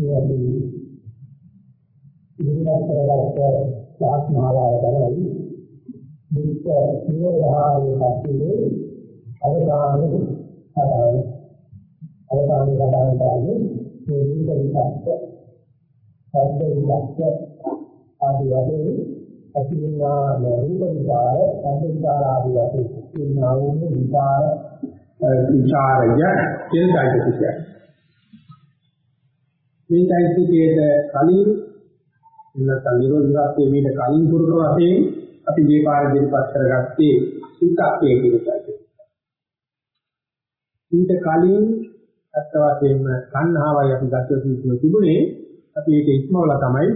මේ ඉදිරියට කරගත්ත ආත්මාවාය තමයි දුක්ඛ නිරෝධාරයේ නැතිවේ අවදාන සදාන අවදාන සදාන කරන්නේ මේ විදිහට සද්ද විදක්ක ආදී වශයෙන් අතිවිනා රූප විචාර සද්ද විචාර ආදී වශයෙන් ඉන්නා වූ විචාර විචාරය කියන চৈতසිකය. මේ চৈতසිකයේ කලින් නැත්නම් නිරෝධාත්මයේ මේක කලින් පුරුක වශයෙන් අපි මේ පාරදී පස් කරගත්තේ සිතක්කේ කියනයි. ඊට කලින් අත්ත වශයෙන්ම සංහාවයි අපි ගත්ත සූත්‍රය තිබුණේ අපි ඒක ඉක්මවලා තමයි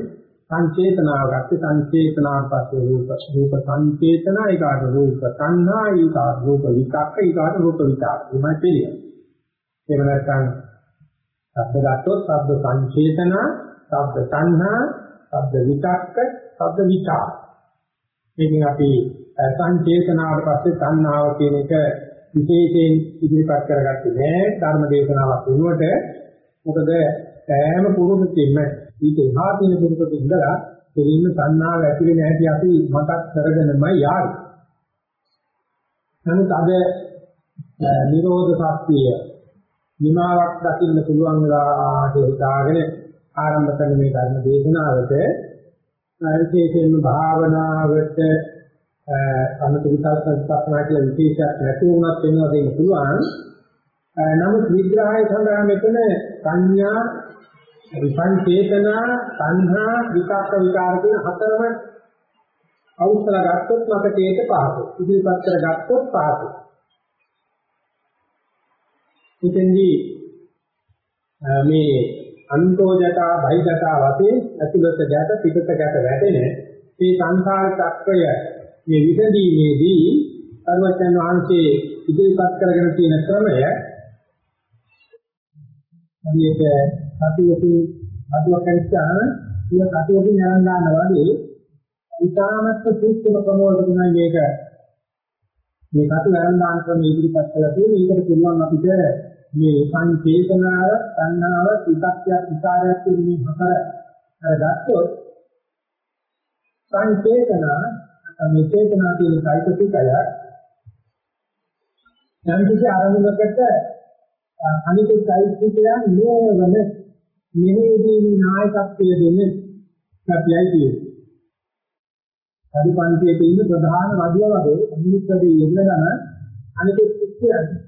සංචේතනාව ගත්තේ සංචේතනාන් පස්සේ රූප රූප සංචේතන ඒකාට රූප සංහා ඒකාට රූප විතක්ක ඒකාට රූප විතක්ක මේ පිළිය. එහෙම නැත්නම් ශබ්ද ගත්තොත් ශබ්ද සංචේතනා, ශබ්ද සංහා, ශබ්ද විතක්ක, ශබ්ද විතාක. මේකෙන් අපි සංචේතනාවට පස්සේ සංහාව කියන එක විශේෂයෙන් ඉදිරිපත් කරගත්තේ නෑ ධර්ම දේශනාවක් වෙනුවට මොකද සෑම පුරුදුකින්ම ඊට එහා තියෙන පුරුදුක ඉඳලා දෙලින්ම සංනාව ඇති වෙන හැටි අපි මතක් කරගෙනමයි යාවි. නමුත් අද නිරෝධ සත්‍යය නිමාවක් දකින්න පුළුවන් වෙලා හිතාගෙන ආරම්භ කරන මේ ධර්ම දේශනාවට විශේෂයෙන්ම භාවනාවට අනුතුවිතාවක් සත්‍යනා කියලා විශේෂයක් නැති වුණත් වෙනවා දෙන්න පුළුවන්. නමුත් විග්‍රහය සඳහා මෙතන සංඥා විපංචේතනා සංහා විකාක විකාර කියන හතරම අවුස්සලා ගත්තොත් මතකයට පහසු. ඉදිරිපත් කර ගත්තොත් පහසු. ඉතින්දී මේ අන්තෝජතා බහිජතා වශයෙන් ඇතුළත ගැට පිටත ගැට වැටෙන මේ සංසාර චක්‍රය මේ විසඳීමේදී සර්වචන් වහන්සේ ඉදිරිපත් කරගෙන තියෙන ක්‍රමය හරියට සතියකින් අදුවක් කරිච්චාම ඉය සතියකින් යන ගන්නවා වගේ ඉතාමත් සූක්ෂම ක්‍රමවලට තමයි මේක මේ කටු ආරම්භාන ක්‍රම ඉදිරිපත් කළා කියන්නේ ඒකට පුළුවන් අපිට මේ සංකේතනාව, සංනාව, විපක්ඛ්‍යයක්, විකාරයක් කියන මේ හතර අරගත්තොත් සංකේතනා මේ චේතනා කියන කායිකතිකය යම් කිසි ආරම්භකට අනිත් කායිකතිකයන් නෝවන මෙහෙදී නායකත්වය දෙන්නේ සත්‍යයි කියන්නේ. පරිපන්තියේ තියෙන ප්‍රධාන රජය වගේ අනිත් රජයේ ඉඳගෙන අනිත් කියන්නේ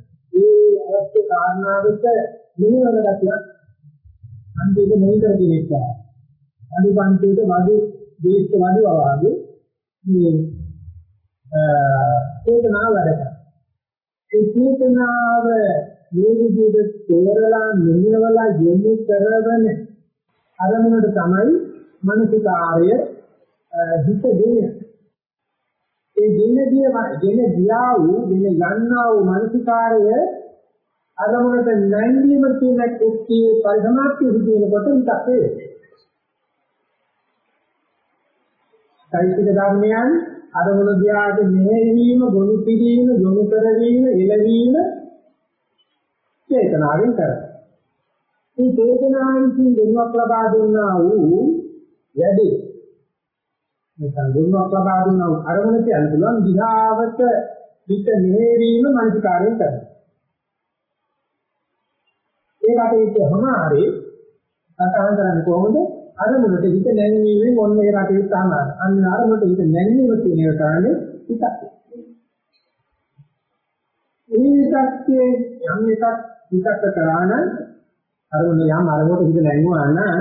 කාරණාවට මෙහෙවන ගැතියක් අන්තිම මොහොතේ දෙන්නා. අනිපන්තියේ වදි දේශ වදි වවාගේ මේ චේතනාව වැඩ කරනවා. ඒ චේතනාව මේ විදිහට තෝරලා මෙහෙවලා යොමු කරවන අරමුණට තමයි මනසිකාර්ය හිත දෙන්නේ. ඒ දෙන්නදී දෙන ගියා වූ දෙන යන්නා වූ මනසිකාර්ය අරමුණට නැංගීම කියන කුක්තියේ පරිසමාප්තිය සිදුවෙනකොට විතක් වේ. සාහිත්‍ය ධර්මයන් අරමුණ දිහාට මෙහෙවීම, ගොනු කිරීම, යොමු කරවීම, එළවීම චේතනාවෙන් කරනවා. මේ චේතනාවෙන් දෙනුවක් ලබා දුන්නා වූ යදී නැත්නම් දුන්නක් ලබා දුන්නා වූ අරමුණ කියන පුළුවන් දිහාවට පිට මෙහෙවීම මනසිකාරයෙන් කරනවා. ඒකට ඒකමහාරේ සතහන් කරන්නේ කොහොමද? අරමුණට හිත නැංවීමෙන් ඔන්න ඒ රටේ තමයි. අන්න අරමුණට හිත නැංවීම කියන එක තමයි හිතක්. මේ විතක්යේ යම් එකක් විතක්ක කරාන අරමුණ යම් අරමුණට හිත නැංවුවා නම්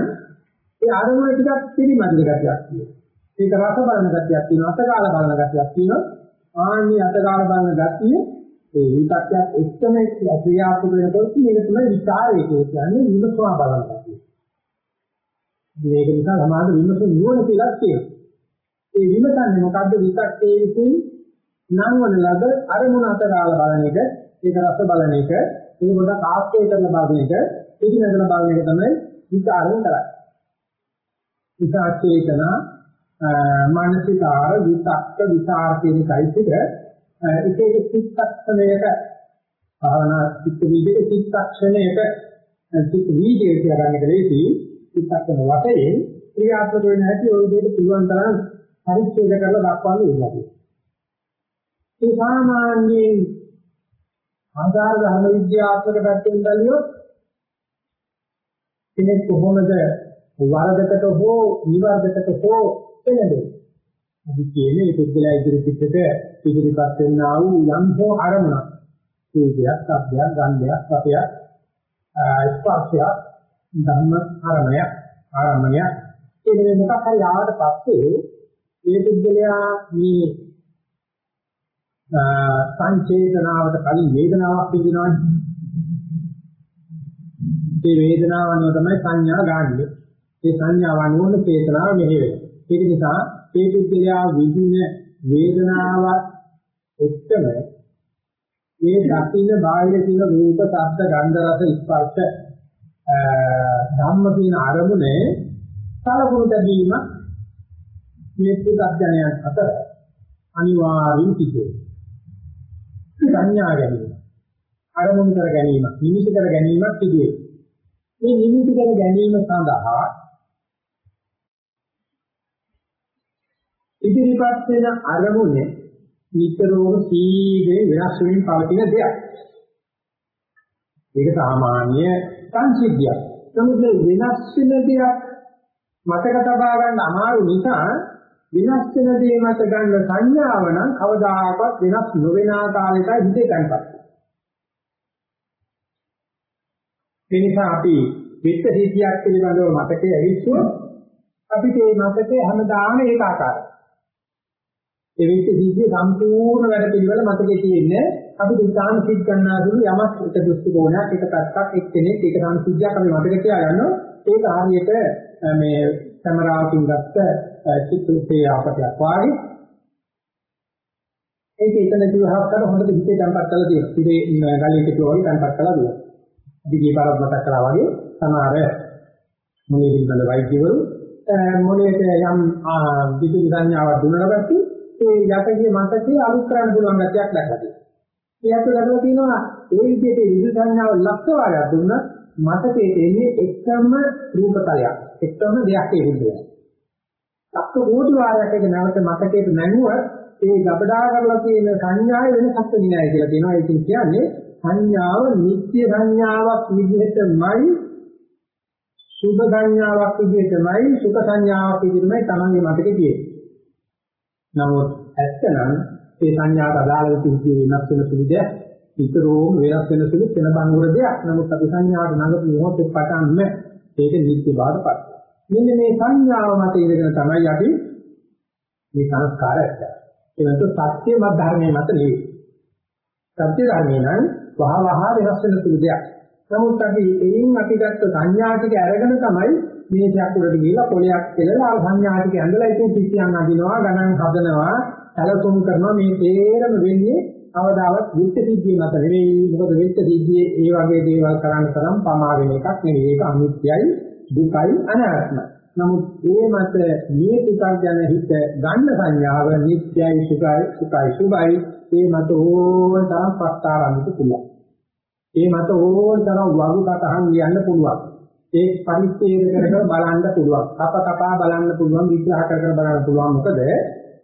ඒ අරමුණ ටිකක් පිළිමදින ගතියක් තියෙනවා. ඒක රස බලන ගතියක් තියෙනවා, අතකාල බලන ගතියක් තියෙනවා. ආන්නේ අතකාල බලන ගතිය ඒ විතක්යක් එක්තම ක්‍රියාත්මක වෙනකොට මේක තමයි විචාරය කියන්නේ විමසවා බලන ගතිය. මේක නිසා සමාධි විමසන නුවණ කියලා තියෙනවා. ඒ විමසන්නේ මොකද්ද විතක්කේ විසින් නම් වන ලද අරමුණ අතකාල බලන එක, ඒක රස බලන එක, ඒක පොඩක් ආස්තේ කරන බලන එක, පිටිනදන බලන එක තමයි විචාරයෙන් කරන්නේ. විචාචේතන මානසිකාර විතක්ක විචාර කියන කයිතික එක එක චිත්තක්ෂණයක භාවනා චිත්ත වීදික චිත්තක්ෂණයක චිත්ත වීදික කියලා ගන්න කලේදී චිත්තක්ෂණ වශයෙන් ක්‍රියාත්මක වෙන හැටි ওই විදිහට පුළුවන් තරම් පරිච්ඡේද කරලා දක්වන්න ඉන්නවා. ඒ සාමාන්‍යයෙන් ආධාර ධර්ම විද්‍යාත්මක පැත්තෙන් බැලුවොත් කෙනෙක් කොහොමද වරදකට හෝ නිවර්දකට හෝ එළඹෙන්නේ. අපි කියන්නේ ඒ පුද්ගලයා ඉදිරිපිටට ඉදිරිපත් වෙනා වූ යම් හෝ අරමුණක්. රූපයක්, ශබ්දයක්, ගන්ධයක්, රසයක්, ස්පර්ශයක්, ධම්ම ආරමණයක්, ආරමණයක්. ඒ මොකක් හරි ආවට පස්සේ ඒ පුද්ගලයා මේ සංචේතනාවට කලින් වේදනාවක් විඳිනවනේ. ඒ වේදනාව අනුව තමයි සංඥා ගන්නෙ. ඒ සංඥාව අනුව චේතනාව මෙහෙ වෙනවා. ඒක නිසා ඒ පුද්ගලයා විඳින වේදනාව එක්කම ඒ දකින්න බාහිර තියෙන රූප, ශබ්ද, ගන්ධ, රස, ස්පර්ශ ධම්ම කියන අරමුණේ සලකුණු තැබීම මේ පුදඥයන් අතර අනිවාර්යෙන් සිදුවේ. සංඥා ගැනීම අරමුණු කර ගැනීම නිමිති කර ගැනීමක් සිදුවේ. මේ නිමිති කර ගැනීම සඳහා ඉදිරිපත් වෙන අරමුණ නිතරම සීගේ වෙනස් වෙමින් පවතින දෙයක්. ඒක සාමාන්‍ය සංසිද්ධියක්. නමුත් වෙනස් වෙන දෙයක් මතක තබා ගන්න අමාරු නිසා වෙනස් වෙන දේ මත ගන්න සංඥාව නම් කවදාකවත් වෙනස් නොවන ආකාරයකට හිතේ තැන්පත් ඒ නිසා අපි විත්ත සිද්ධියක් පිළිබඳව මතකයේ ඇවිස්සුවොත් අපිට මේ මතකයේ හැමදාම ඒකාකාරයි. ඒ විත්ත සිද්ධිය සම්පූර්ණ වැඩ පිළිවෙල මතකයේ තියෙන්නේ අපි දිසාන සිත් ගන්නාසුළු යමක් එක දෘෂ්ටි කෝණයක් එක පැත්තක් එක්කෙනෙක් ඒක සංසිද්ධියක් අපි මතක තියාගන්නවා ඒක හරියට මේ කැමරාවකින් ගත්ත චිත්‍රයේ ආපතයක් වාගේ ඒක එතන දිවහක් කරලා හොඳට හිතේ තැම්පත් කරලා තියෙනවා. ඉතින් ගලියට කිව්වා වගේ තැම්පත් කරලා දුන්නා. දිගේ පාරක් මතක් කරා වගේ සමහර මොනේ පිළිබඳ වෛද්‍යවරු මොනේට යම් විදුලි සංඥාවක් දුන්නා පස්සේ ඒ යටගේ මතකේ අලුත් කරන්න පුළුවන් ගැටයක් දැක්කද. ඒකට ගලව තියෙනවා ඒ විදිහට විදුලි සංඥාව ලක්ෂ වාරයක් දුන්නත් මතකයේ එන්නේ එකම රූපතලයක්. එකම දෙයක් ඒකේ. ලක්ෂ කෝටි වාරයක් එක නැවත මතකයට නැණුවත් ඒ ගබඩා කරලා තියෙන සංඥාවේ වෙනසක් වෙන්නේ නැහැ කියලා කියනවා. ඒකෙන් කියන්නේ සංඥාව නිත්‍ය සංඥාවක් විදිහටමයි සුභ සංඥාවක් විදිහටමයි සුඛ සංඥාවක් විදිහටමයි තමන්ගේ මතකේ තියෙන්නේ. නමුත් ඇත්තනම් ඒ සංඥාට අදාළව තියෙන වෙනස් වෙන සුළු දෙයක් විතරෝම වෙනස් වෙන සුළු වෙන බංගුර දෙයක්. නමුත් අපි සංඥාට නඟපු මොහොතේ පටන් ඒක නිත්‍ය බාධපත්. මෙන්න මේ සංඥාව මත ඉඳගෙන තමයි අපි මේ සංස්කාරය ඇත්තේ. ඒ වෙනතු සත්‍ය මත ධර්මයේ මත නෙවෙයි. සත්‍ය ධර්මේ නම් වහ වහ වෙනස් වෙන සුළු දෙයක්. නමුත් අපි එයින් අපි ගත්ත සංඥා ටික අරගෙන තමයි මේ දෙයක් උඩට ගිහිල්ලා පොලයක් කෙලලා අර සංඥා ටික ඇඳලා ඉතින් පිටියන් අදිනවා ගණන් හදනවා සැලසුම් කරනවා. මේ තේරම වෙන්නේ අවදාවත් විත්ත සිද්ධිය මත නෙවෙයි. මොකද විත්ත සිද්ධියේ ඒ වගේ දේවල් කරන්න තරම් පමා වෙන එකක් නෙවෙයි. ඒක අනිත්‍යයි දුකයි අනාත්මයි. නමුත් ඒ මත මේ පිටක් ගැන හිත ගන්න සංඥාව නිත්‍යයි සුඛයි සුඛයි සුභයි. ඒ මත ඕන තරම් ප්‍රස්තාරන්නට පුළුවන්. ඒ මත ඕන තරම් වගු කතහන් ලියන්න පුළුවන්. ඒ පරිච්ඡේද කර කර බලන්න පුළුවන් කප කපා බලන්න පුළුවන් විග්‍රහ කර කර බලන්න පුළුවන් මොකද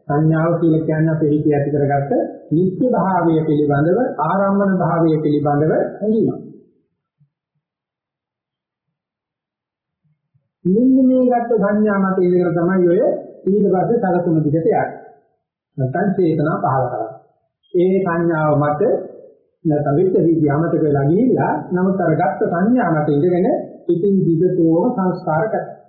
සංඥාව කියලා කියන්නේ අපේ හිතේ ඇති කරගත්ත නිත්‍ය භාවය පිළිබඳව ආරම්මන භාවය පිළිබඳව හැඟීමක්. මෙන්න මේ ගත්ත සංඥා මත ඉඳගෙන තමයි ඔය ඊට පස්සේ සලකුණු දිගට යන්නේ. නැත්නම් චේතනා පහල කරන්නේ. ඒ සංඥාව මත නැත්නම් විත්ත විද්‍ය අමතක වෙලා ගිහිල්ලා නමුත් අර ගත්ත සංඥා මත ඉඳගෙන ඉතින් දිගටම සංස්කාර කරනවා.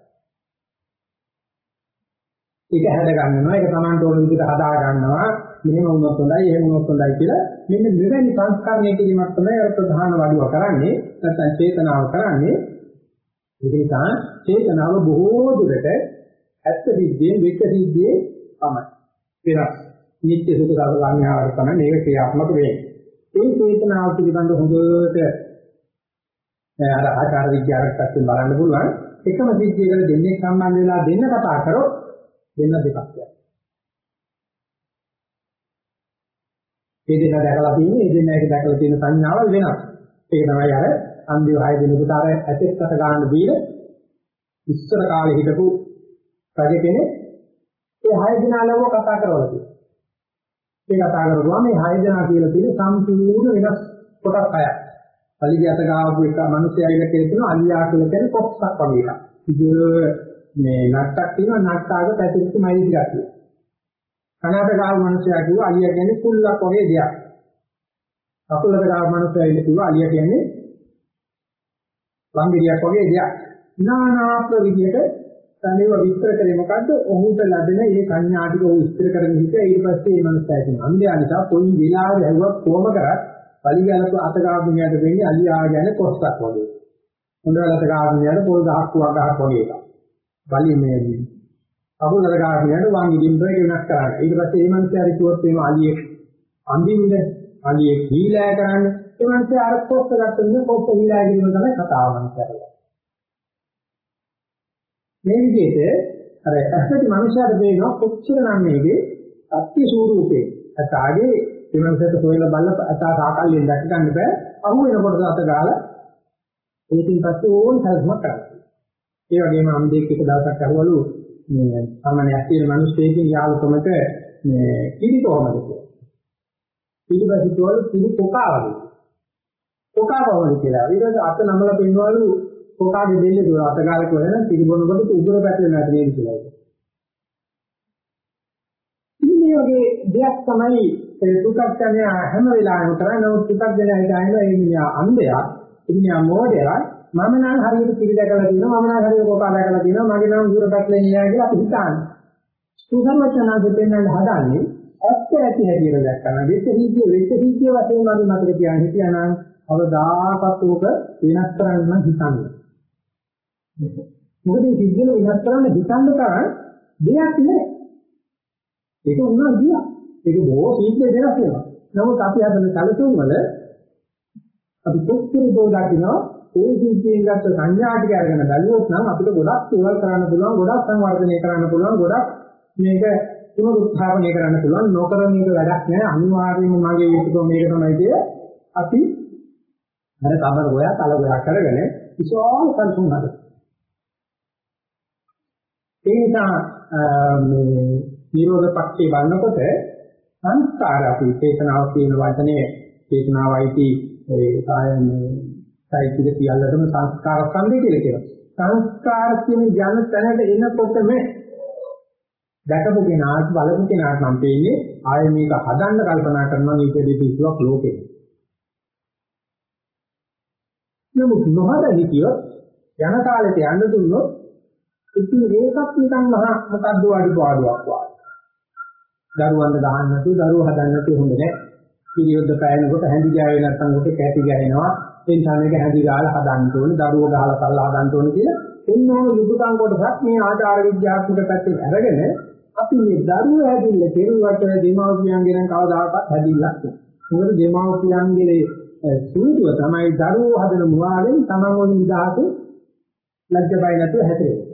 ඒක හැද ගන්නවා ඒක Tamanට ඕන විදිහට හදා ගන්නවා. මෙහෙම වුණොත් හොඳයි එහෙම වුණොත් හොඳයි කියලා මෙන්න මෙවැනි සංස්කරණය කිරීමක් තමයි අර ප්‍රධාන වඩුව කරන්නේ. නැත්නම් චේතනාව කරන්නේ. ඒක නිසා චේතනාව බොහෝ දුරට ඇත්ත සිද්ධියෙන් වික සිද්ධියේ තමයි. වෙනස්. නිත්‍ය සුඛ සාධාරණාවට තමයි මේක ක්‍රියාත්මක වෙන්නේ. ඒ චේතනාව පිළිබඳ හොඳට අර ආචාර විද්‍යාවට පැත්තෙන් බලන්න පුළුවන් එකම සිද්ධියකට දෙන්නේ සම්බන්ධ වෙලා දෙන්න කතා කරොත් වෙන දෙකක් යනවා. මේ දෙක දැකලා තියෙන්නේ, මේ දෙන්න එක දැකලා තියෙන සංඥාවල් වෙනස්. ඒක තමයි අර අන්දිව හය දිනකට අර ඇතෙක්කට ගන්න දීලා ඉස්සර කාලේ හිටපු රජ කෙනෙක් ඒ හය දෙනා ලව්ව කතා කරවලා තියෙනවා. ඒ කතා කරගුවා මේ හය දෙනා කියලා තියෙන සම්පූර්ණ වෙනස් කොටස් හයක්. පරිගත ගාවු එක මිනිස්සයා ඉල කියන අලියා කියලා කියන කොටසක් වගේ එකක්. ඉතින් මේ නට්ටක් තියෙනවා නට්ටාගේ පැතිරිච්ච මයිලි ටිකක් තියෙනවා. කනට ගාව මිනිස්සයා කිව්වා අලියා කියන්නේ කුල්ලක් වගේ දෙයක්. කකුලට ගාව මිනිස්සයා ඉල කිව්වා අලියා කියන්නේ වංගිරියක් වගේ දෙයක්. නානාත්ම විදිහට තනියම විස්තර කරේ මොකද්ද? ඔහුට ලැබෙන මේ සංඥා ටික ඔහු විස්තර කරගෙන හිටියා ඊට පස්සේ මේ මනසයි කියන අන්ධයා නිසා කොයි වෙලාවෙ ඇහුවත් කොහම කරත් පලිගලක අතගාමිනියට වෙන්නේ අලියා ගැන කොස්සක් වගේ. හොඳලට ගාමිනියට පොල් ගහක් වගහක් වගේ එකක්. බලි මේ අහුලට ගාමිනියට වං ඉදින් බ්‍රේක් වෙනස් කරන්නේ. ඊට පස්සේ මේ මනසයි කිව්වොත් එimhe අලියෙක් අඳින්න අලියෙක් හීලෑ කරන්න. ඒ මනසයි අර කොස්ස ගන්න කොස්ස හීලෑ කිරීම තමයි කතාව මනසයි. මේ විදිහට අර ඇත්තට මනුෂ්‍යයාට දෙනවා කොච්චර නම් මේකේ සත්‍ය ස්වරූපේ අතාගේ විමර්ශක සොයලා බලලා අතා සාකල්යෙන් දැක ගන්න බෑ. අහු වෙනකොට අත ගාලා ඒකින් පස්සේ ඕන සල්ස්මක් කරනවා ඒ වගේම අම්දෙක් එක දවසක් අහවලු මේ සාමාන්‍ය ඇත්තේ මිනිස්සෙකින් යාළුකමට මේ කිරි කොහමද කියලා. ඊට පස්සේ තෝල් කිරි කොකාවද කොකාවවද කියලා. ඊට අත නමලා පෙන්වලු කොකාගේ දෙන්නේ දුර අතගාලක වෙන පිළිබොනකොට උගුර පැටලෙන නැති නේද කියලා. ඉතින් මේ වගේ දෙයක් තමයි දුක්ඛඥය හැම වෙලාවෙම කරන්නේ නමුත් දුක්ඛඥය හිතන්නේ ඒ මිනිහා අන්ධයා, මිනිහා මෝඩයා මම නම් හරියට පිළිදකලා තියෙනවා මම නම් හරියට කොකා දැකලා තියෙනවා මගේ නම් උගුර පැටලෙන්නේ නැහැ කියලා අපි හිතන්නේ. සුසර්වචනාද දෙන්නට හදන්නේ ඇත්ත ඇති හැටියට දැක්කම වෙච්ච හිතිය වෙච්ච හිතිය වශයෙන් මගේ මතක තියාගෙන හිටියානම් අවදාකත් උක වෙනස් කරන්න හිතන්නේ. මොකද මේ සිද්ධිය වෙනස් කරන්න හිතන්න තරම් දෙයක් නෑ. ඒක උනා ගියා. ඒක බොහෝ සීඝ්‍ර වෙනස් වෙනවා. නමුත් අපි හදන කලතුන් වල අපි කොච්චර දෝදාකිනවා ඒ සිද්ධියෙන් ගත්ත සංඥා ටික අරගෙන බැලුවොත් නම් අපිට ගොඩක් ඒවල් කරන්න පුළුවන්, ගොඩක් සංවර්ධනය කරන්න පුළුවන්, ගොඩක් මේක පුනරුත්ථාපනය කරන්න පුළුවන්. නොකරන එක වැඩක් නෑ. අනිවාර්යයෙන්ම මගේ යුතුයකම මේක තමයි කිය. අපි අර කබර ගෝයා තල ගෝයා කරගෙන විශාල කල්පුන් හදලා ඒ නිසා මේ නිරෝධ පක්ෂේ බලනකොට සංස්කාර අපි චේතනාව කියන වචනේ චේතනාවයිති ඒ කායන්නේ සයිතික සියල්ලටම සංස්කාර ස්කන්ධය කියලා කියනවා. සංස්කාර කියන ජන තැනට එනකොටම දැකපු කෙනාට බලපු කෙනාට නම් පේන්නේ ආයෙ මේක හදන්න කල්පනා කරනවා මේක දෙපිස්සුවක් ලෝකේ. නමුත් නොහද හිතියොත් යන කාලෙට යන්න දුන්නොත් ඉතින් ඒකත් නිකන් මහා මොකද්ද අඩුපාඩුවක් වගේ. දරුවන්ට දාන්න නැතුව දරුවෝ හදන්න නැතුව හොඳ නෑ. පිළියොද්ද පෑනකොට හැඳි ගෑවේ නැත්නම් කොට කැටි ගෑනවා. ඒ නිසා මේක හැඳි ගාලා හදන්න ඕනේ, දරුවෝ ගහලා සල්ලා හදන්න ඕනේ කියලා එන්නෝන යුතුයකම් කොටසක් මේ ආචාර විද්‍යාත්මක පැත්තෙන් අරගෙන අපි මේ දරුවෝ හැදින්න කෙරුවට දෙමව්පියන්ගෙන් කවදාකවත් හැදින්නක් නෑ. මොකද දෙමව්පියන්ගේ සූදුව තමයි දරුවෝ හදන මුවාවෙන් තමන් වගේ නිදහසේ ලැජ්ජ බය නැතුව හැදෙන්නේ.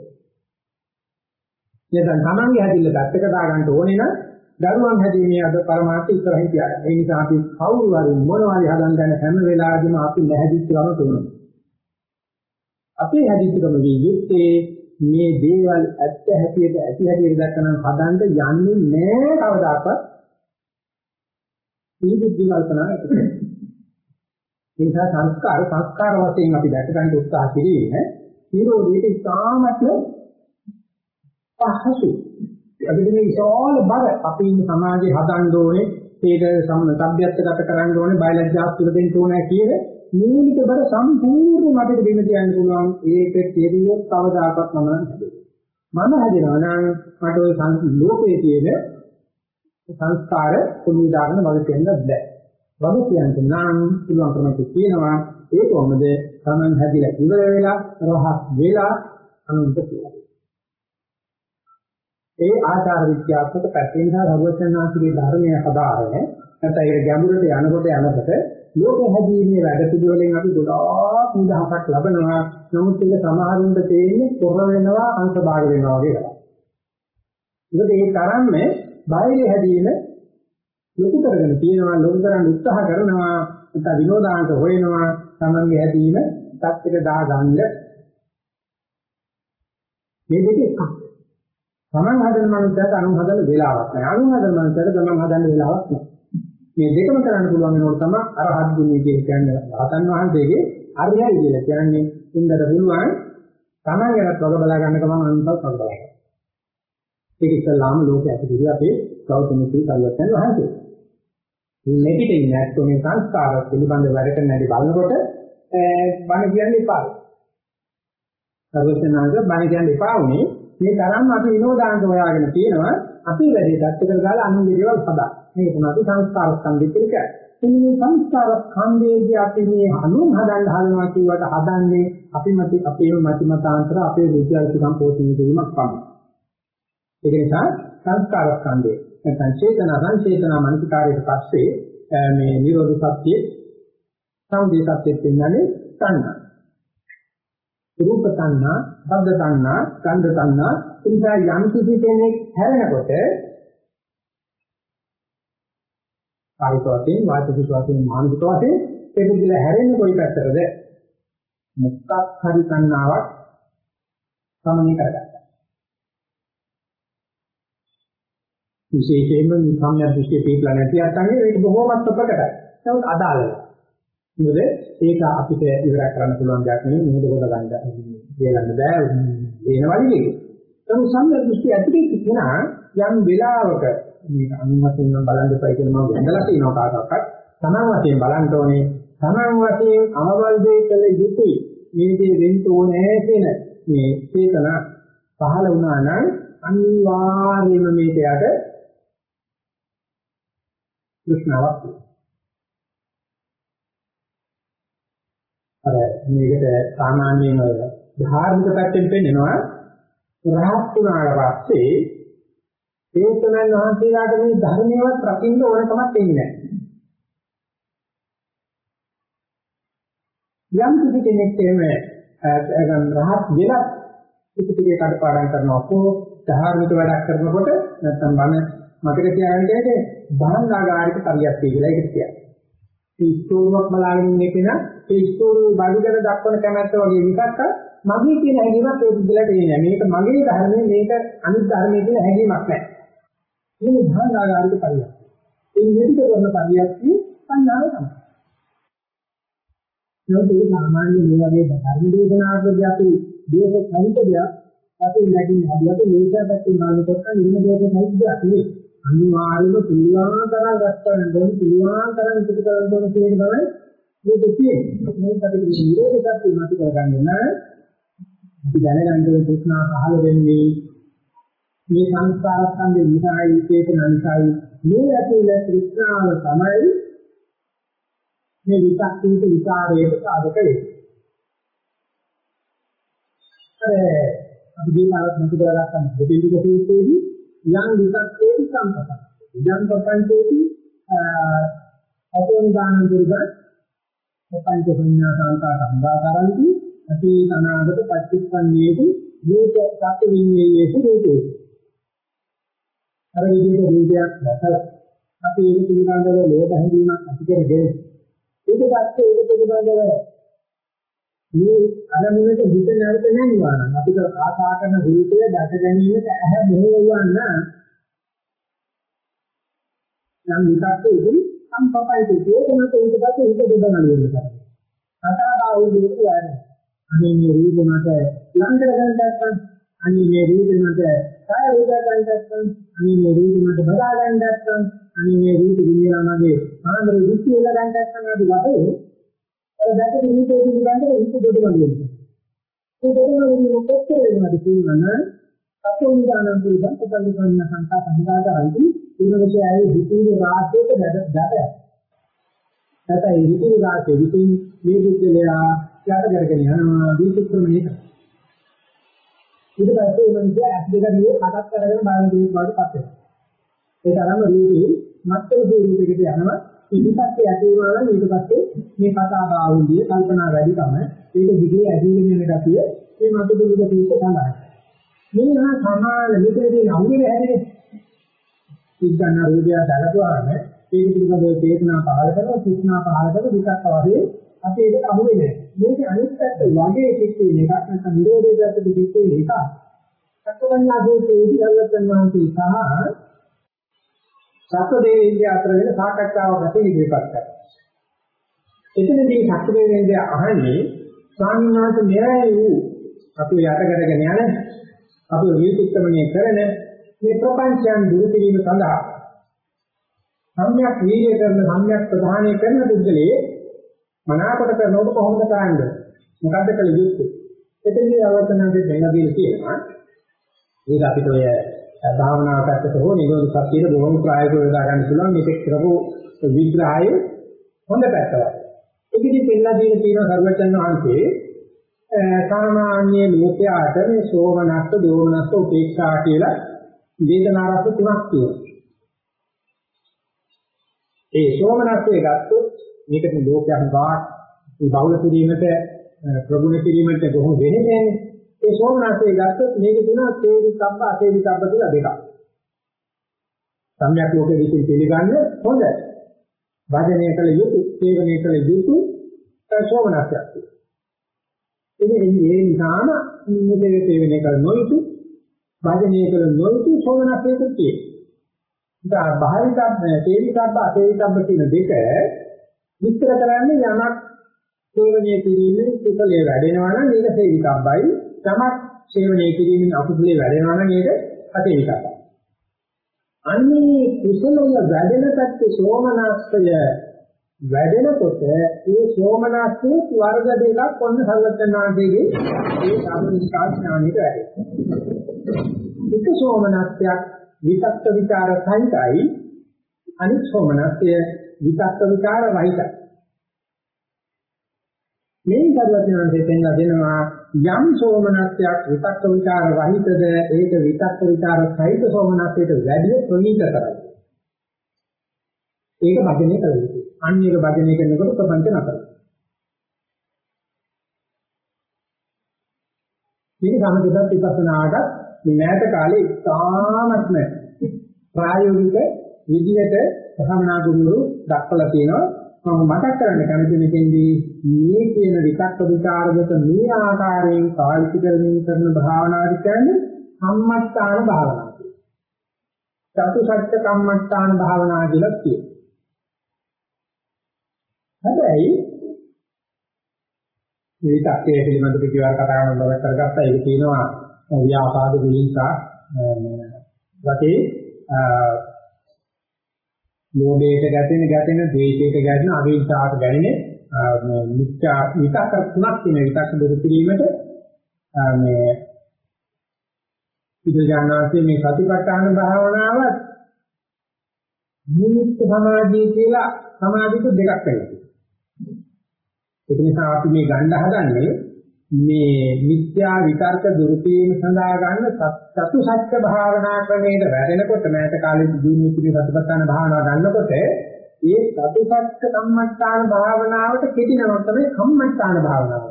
නැත්නම් තමන්ගේ හැදිල්ල පැත්තක දාගන්න ඕනේ නම් දරුවන් හැදීමේ අද પરමාර්ථ ඉස්සරහින් තියාගන්න. ඒ නිසා අපි කවුරු හරි මොනවාරි හදන්න යන හැම වෙලාවෙම අපි නැහැදිච්ච ගම තේරෙනවා. අපේ හැදිච්චකම විදිහේ මේ දේවල් ඇත්ත හැටියට ඇති හැටියට දැක්කනම් හදන්න යන්නේ නෑ කවදාකවත්. මේ බුද්ධි කල්පනා ඇති. ඒ නිසා සංස්කාර සංස්කාර වශයෙන් අපි දැක ගන්න උත්සාහ කිරීම නිරෝධයට ඉතාමත්ම පහසු. අපිට මේ විශාල බර අපි ඉන්න සමාජයේ හදන්න ඕනේ, ඒක සම්බන්ධත්වගත කරන්න ඕනේ, බයලජ්ජාස්තුල දෙන්න ඕනේ කියන මූලික බර සම්පූර්ණයෙන් අපිට දෙන්න තියන්න පුළුවන්. ඒක කෙරියොත් කවදාකවත් මම මම හැදෙනවා නම් මට ওই ලෝකයේ තියෙන සංස්කාර කුණීදාගෙන වගේ දෙන්න බෑ. වගේ කියන්න නම් පුළුවන් කමක් තියෙනවා. ඒ කොහොමද Taman හැදිලා ඉවර වෙලා රහත් වෙලා අනුන්ට කියලා. ඒ ආචාර විද්‍යාත්මක පැත්තෙන් සහ රවචනාතිගේ ධර්මය හදාගෙන නැත්නම් ඒක ගැඹුරට යනකොට යනකොට ලෝක හැදීමේ වැඩ පිළිවෙලෙන් අපි ගොඩාක් නිදහසක් ලබනවා. නමුත් ඒක සමහරුන්ට තේින්නේ කොර වෙනවා අංශ භාග වෙනවා වගේ වැඩක්. මොකද ඒ තරම්ම බාහිර හැදීම ලොකු කරගෙන තියෙනවා ලොකු කරන්න උත්සාහ කරනවා නැත්නම් විනෝදාංශ හොයනවා තමන්ගේ හැදීම පැත්තට දාගන්න මේ දෙක එකක්. තමන් හදන මනුස්සයට අනුන් හදන වෙලාවක් නැහැ. අනුන් හදන මනුස්සයට තමන් හදන වෙලාවක් නැහැ. මේ දෙකම කරන්න පුළුවන් වෙනකොට තමයි අරහත් ගුණය කියන්නේ රහතන් වහන්සේගේ අරියයි කියලා කියන්නේ ඉන්දර පුළුවන් තමන් ගැනත් වග බලා ගන්න ගමන් අනුන්වත් වග බලා ගන්න. ඒක ඉස්සලාම ලෝකයේ ඇතිවිලි අපේ ගෞතම සීතල්යන් වහන්සේ. මේ පිටින් නැත්නම් මේ සංස්කාර පිළිබඳ වැඩ කරන හැටි බලනකොට බණ කියන්න එපා. සර්වඥාන්ද බණ කියන්න එපා උනේ මේ තරම් අපි විනෝදාංග හොයාගෙන තියෙනවා අපි වැඩේ දැක්ක කරලා අනුන්ගේ දේවල් හදා. මේක තමයි සංස්කාර ස්කන්ධය කියලා කියන්නේ. මේ සංස්කාර ස්කන්ධයේදී අපි මේ අනුන් හදන්න හදනවා කියවට හදන්නේ අපි මත අපේ මත මතාන්තර අපේ විද්‍යාවකම් පෝෂණය කිරීමක් පමණයි. ඒක නිසා සංස්කාර ස්කන්ධය නැත්නම් චේතනා සංචේතනා මනසිකාරයට පස්සේ මේ නිරෝධ සත්‍ය සමුදය සත්‍ය කියන්නේ තණ්හා. රූප තණ්හා, ශබ්ද තණ්හා, ගන්ධ තණ්හා, ඉන්දා යම් කිසි කෙනෙක් හැරෙනකොට කායික වශයෙන්, වාචික වශයෙන්, මානසික වශයෙන් ඒක දිලා හැරෙන්නේ කොයි පැත්තටද? මුක්ක් හරි තණ්හාවක් සමනය කරගත්තා. විශේෂයෙන්ම මේ සම්‍යක් දෘෂ්ටිය පිටලා නැති අතන්නේ ඒක බොහෝමත් ප්‍රකටයි. නමුත් අදාළයි. මොකද ඒක අපිට ඉවර කරන්න පුළුවන් දෙයක් නෙවෙයි මොකද කොට ගන්න කියන්න බෑ වෙන වගේ. ඒක සම්‍යක් දෘෂ්ටි ඇතුලේ තියෙනා යම් වෙලාවක මේක අනුමතෙන් නම් බලන්න දෙපයි කියලා මම වැඳලා තියෙනවා කාටවත්. තමන් වශයෙන් බලන්න ඕනේ. තමන් වශයෙන් අමවල් දෙය කළ යුතුයි. මේ දේ වෙන්න ඕනේ කියන මේ චේතන පහළ වුණා නම් අනිවාර්යයෙන්ම මේකයට තෘෂ්ණාවක් අර මේකට සාමාන්‍යයෙන් ධාර්මික පැත්තෙන් පෙන්නනවා රහත් වුණාට පස්සේ ඒතනන් වහන්සේලාට මේ ධර්මයවත් රකින්න ඕනකමක් එන්නේ නැහැ. යම් කිසි කෙනෙක් එහෙම රහත් වෙලා ඉතිතිගේ කඩපාඩම් කරනවා කො ධාර්මික වැඩක් කරනකොට නැත්නම් බණ මතක තියාගන්න බහන්නාගාරික පරියප්තිය කියලා ඒකට කියන්නේ. ඒ ස්තෝරුවක් බලාගෙන ඉන්න කෙනා ඒ ස්තෝරුවේ බඩගන දක්වන කැමැත්ත වගේ විකක්ක මගේ කියන හැඟීමක් ඒ බුද්ධලට එන්නේ මේක මගේ ධර්මයේ මේක අනිත් ධර්මයේ කියන හැඟීමක් නැහැ. මේ බහන්නාගාරික පරියප්තිය. ඒ නිදිත කරන පරියප්තිය සංඥාව තමයි. ඒ සාමාන්‍ය මේ වගේ ධර්ම දේශනාවකදී අපි දේශ සහිතයක් අපි නැගින් හදිවට මේකත් අපි බලනකොට නින්න දේශ සහිතයක් නෙවෙයි. අනිවාර්යයෙන්ම පුළුවන් තරම් ගන්න ඕනේ පුළුවන් තරම් ඉතිරි කරන්න ඕනේ කියන බව මේක තියෙන්නේ. මේක අපි නිරේධකත් විමති කරගන්න නැහැ. අපි දැනගන්න ඕනේ තෘෂ්ණා පහළ වෙන්නේ මේ සංස්කාර ස්කන්ධේ නිසායි චේතන නිසායි මේ ඇතුළේ තෘෂ්ණාව තමයි මේ විචක්කීත විචාරයේ සාධක වෙන්නේ. අර අපි දීපාරත් මුතු කරගත්තා දෙපිටික සූත්‍රයේදී යම් විසක්කේති සම්පත. යම් ප්‍රපංචේති අතෝනිදාන දුර්ග ප්‍රපංච සංඥා සංකාර සම්දාතරන්ති අති අනාගත පච්චුප්පන්නේති රූප සත්‍ය විඤ්ඤේයේසු රූපේ. අර විදිහට රූපයක් දැකලා අපි ඒක පිළිබඳව ලෝක හැඟීමක් ඇති කරගෙන ඊට පස්සේ ඒක පිළිබඳව මේ අරමුණට හිත නැවත නැන්නවා නම් අපිට ආසා කරන රූපය දැක ගැනීමට ඇහැ මෙහෙවන්න නම් විකල්ප ඉදිරි සම්පපයිද චේතනක ඊට පස්සේ හිත දෙබන වෙනවා. අතාවු දෙක යන්නේ. අනේ මේ රූප මත ළඟට ගන්න නැත්නම් අනේ මේ රූප මත කාය රූප ගන්න නැත්නම් අනේ මේ රූප මත බලා ගන්න නැත්නම් අනේ මේ රූප විඤ්ඤාණයේ ආන්දර දෘෂ්ටි වල ගන්න නැත්නම් ආදි වශයෙන් අර දැක නිමිතේ පිළිබඳව හිත දෙඩගන්න වෙනවා. ඒ දෙඩගන්න මොකක්ද වෙනවද කියනනම් අතෝනිදානන් පුරුදන් පොතලිකන්න සංකා සංඝාතරන්ති ඊළඟට ඇයි විතුරු රාශියක දැඩ දැඩ. නැත්නම් ඒ විතුරු රාශිය විතුරු මේ බුද්ධලයා යට කරගෙන යනවා විචක්‍රමණය කරනවා. ඊට පස්සේ මම කිය ඇස් දෙක නියේ කටක් කරගෙන බලන දේ වලට පත් වෙනවා. ඒ තරම රූපේ මත්තර රූපයකට යනවා ඉදිපත් ඇති වුණා නම් ඊට පස්සේ මේ කතා බාහුලිය කල්පනා වැඩි තමයි ඒක දිගේ ඇදීගෙන යන ගතිය මේ මතු දුක දීප තමයි මේ හා සමාන විතරේ අංගෙ හැදෙන්නේ ඉස්සන්න රූපය දරපුවාම ඒක පිළිබඳව චේතනා පහල කරන සුෂ්ණා පහල කරන විකක් වශයෙන් අපි ඒකට අහු වෙන්නේ මේක අනිත් පැත්ත වගේ කිච්චේ එකක් නැත්නම් නිරෝධයේ පැත්තට කිච්චේ එකක් සත්‍යඥා දෝෂයේදී අල්ලතන් වහන්සේ සහ සත්‍යදේවිය අතර වෙන සාකච්ඡාවක් ඇති ඉදිරිපත් කරනවා. එතනදී සත්‍යදේවිය අහන්නේ ස්වාමීන් වහන්සේ මෙරයි වූ අපි යටකරගෙන යන අපි විචිත්තමණය කරන මේ ප්‍රපංචයන් දුරු කිරීම සඳහා සම්‍යක් වීර්ය කරන සම්‍යක් ප්‍රධානය කරන දුක්ගලේ මනාකොට කරනකොට කොහොමද කරන්නේ? මොකද්ද කළ යුත්තේ? එතනදී අවර්තනයේ දෙන්න දීලා තියෙනවා ඒක අපිට ඔය භාවනාව පැත්තට හෝ නිරෝධ සත්‍යයට බොහොම ප්‍රායෝගිකව යොදා ගන්න පුළුවන්. මේක කරපු විග්‍රහයේ හොඳ පැත්තයි. ඒකෙදි පෙන්නලා දීලා තියෙනවා සර්වචන් වහන්සේ සාමාන්‍ය ලෝකයාට මේ සෝමනස්ස, දෝමනස්ස, උපේක්ෂා කියලා වේදනා රස තුනක් තියෙනවා. ඒ සෝමනස්සේ ගත්තොත් මේකට ලෝකයන් ගා බහුල කිරීමට ප්‍රගුණ කිරීමට බොහොම වෙන්නේ නැහැ. ඒ සෝමනස්සේ ගත්තොත් මේක තියෙනවා තේරිකබ්බ අතේරිකබ්බ කියලා දෙකක්. සම්‍යක් ලෝකෙ විසින් පිළිගන්න හොඳ. වාදනය කළ යුතු, සේවනය කළ යුතු සෝමනස්යක්. ඉතින් ඒ නිසාම මේකේ සේවනය කළ නොයුතු, වාදනය කළ නොයුතු සෝමනස්යක තියෙනවා. ඉතින් බාහිරකබ්බ, තේරිකබ්බ, අතේරිකබ්බ කියන දෙක විස්තර කරන්නේ යමක් සේවනය කිරීමෙන් කුසලයේ වැඩෙනවා නම් ඒක සේවිකබ්බයි තමත් සේවනය කිරීමෙන් අකුසලයේ වැඩෙනවා නම් ඒක අතේවිකබ්බයි අන්නේ කුසලය වැඩෙන පැත්තේ සෝමනස්සය වැඩෙනකොට ඒ සෝමනස්සයේ වර්ග දෙකක් ඔන්න සර්වඥාන්සේගේ ඒ සාමනිකා ඥානෙට වැඩෙනවා. එක සෝමනස්යක් විතක්ක ਵਿਚාර සහිතයි. අනිත් සෝමනස්ය විතක්ක ਵਿਚාර රහිතයි මේ සර්වඥාන්සේ පෙන්ලා දෙනවා යම් සෝමනස්යක් විතක්ක ਵਿਚාර රහිතද ඒක විතක්ක ਵਿਚාර සහිත සෝමනස්යට වැඩි ප්‍රණීත කරයි. ඒක භජනය කරන්නේ අන්න ඒක භජනය කරනකොට ප්‍රපංච නැතරයි මේක සමථයත් විපස්සනාටත් මෑත කාලේ ඉතාමත්ම ප්‍රායෝගික විදිහට භවනා ගුරු දක්වලා තියෙනවා මම මතක් කරන්න කැමති මෙතෙන්දී මේ කියන විතක්ක විචාරගත මේ ආකාරයෙන් කායික කරමින් කරන භාවනාදි කියන්නේ සම්මස්ථාන භාවනාව. චතුසත්‍ය කම්මස්ථාන භාවනාව කියලා කියනවා. හැබැයි මේ විතක්කේ පිළිබඳව කිව්වා කතා කරන බව කරගත්තා ඒක තියෙනවා ව්‍යාපාද විහිංසා වතේ ලෝභයට ගැටෙන ගැටෙන ද්වේෂයට ගැටෙන අවිහිංසාවට ගැටෙන මිත්‍යා විතක් තුනක් තියෙන විතක් දුරු කිරීමට මේ ඉදජානාසේ මේ සතිපට්ඨාන භාවනාව නිමිත්ත සමාධිය කියලා සමාධික දෙකක් වෙනවා. ඒක නිසා අපි මේ ගන්න හදන්නේ මේ මිත්‍යා විතර්ක දුරු කිරීම සඳහා ගන්න සතු සත්‍ය භාවනා ක්‍රමයට වැඩෙනකොට මෑත කාලේ දිනු පිළි සතිපට්ඨාන භාවනාව ගන්නකොට ඒ සතු සත්‍ය කම්මස්ථාන භාවනාවට කෙටිනම තමයි කම්මස්ථාන භාවනාව.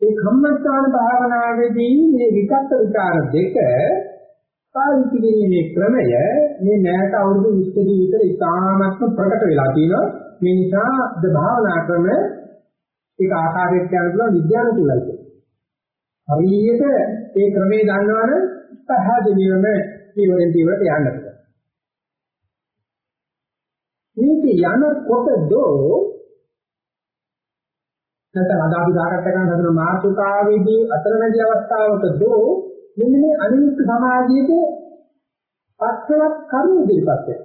ඒ කම්මස්ථාන භාවනාවේදී මේ විකත් විචාර දෙක පාවිච්චි කිරීමේ ක්‍රමය මේ මෑත අවුරුදු 20 විතර ඉතාමත්ම ප්‍රකට වෙලා තියෙනවා. මේ නිසා ද භාවනා ක්‍රම ඒක ආකාරයට කියන්න පුළුවන් විද්‍යානුකූලයි කියලා. හරියට ඒ ක්‍රමේ දන්නවනම් පහදිනියම ඊවරෙන් ඊවරට යන්න පුළුවන්. මේක යනකොටදෝ නැත්නම් අද අපි සාකච්ඡා කරන හදන මාතෘකාවේදී අතරමැදි අවස්ථාවකදෝ මෙන්න මේ අනිත්‍ය සමාධියේ පස්සවත් කරුණු ඉදිරිපත් වෙනවා.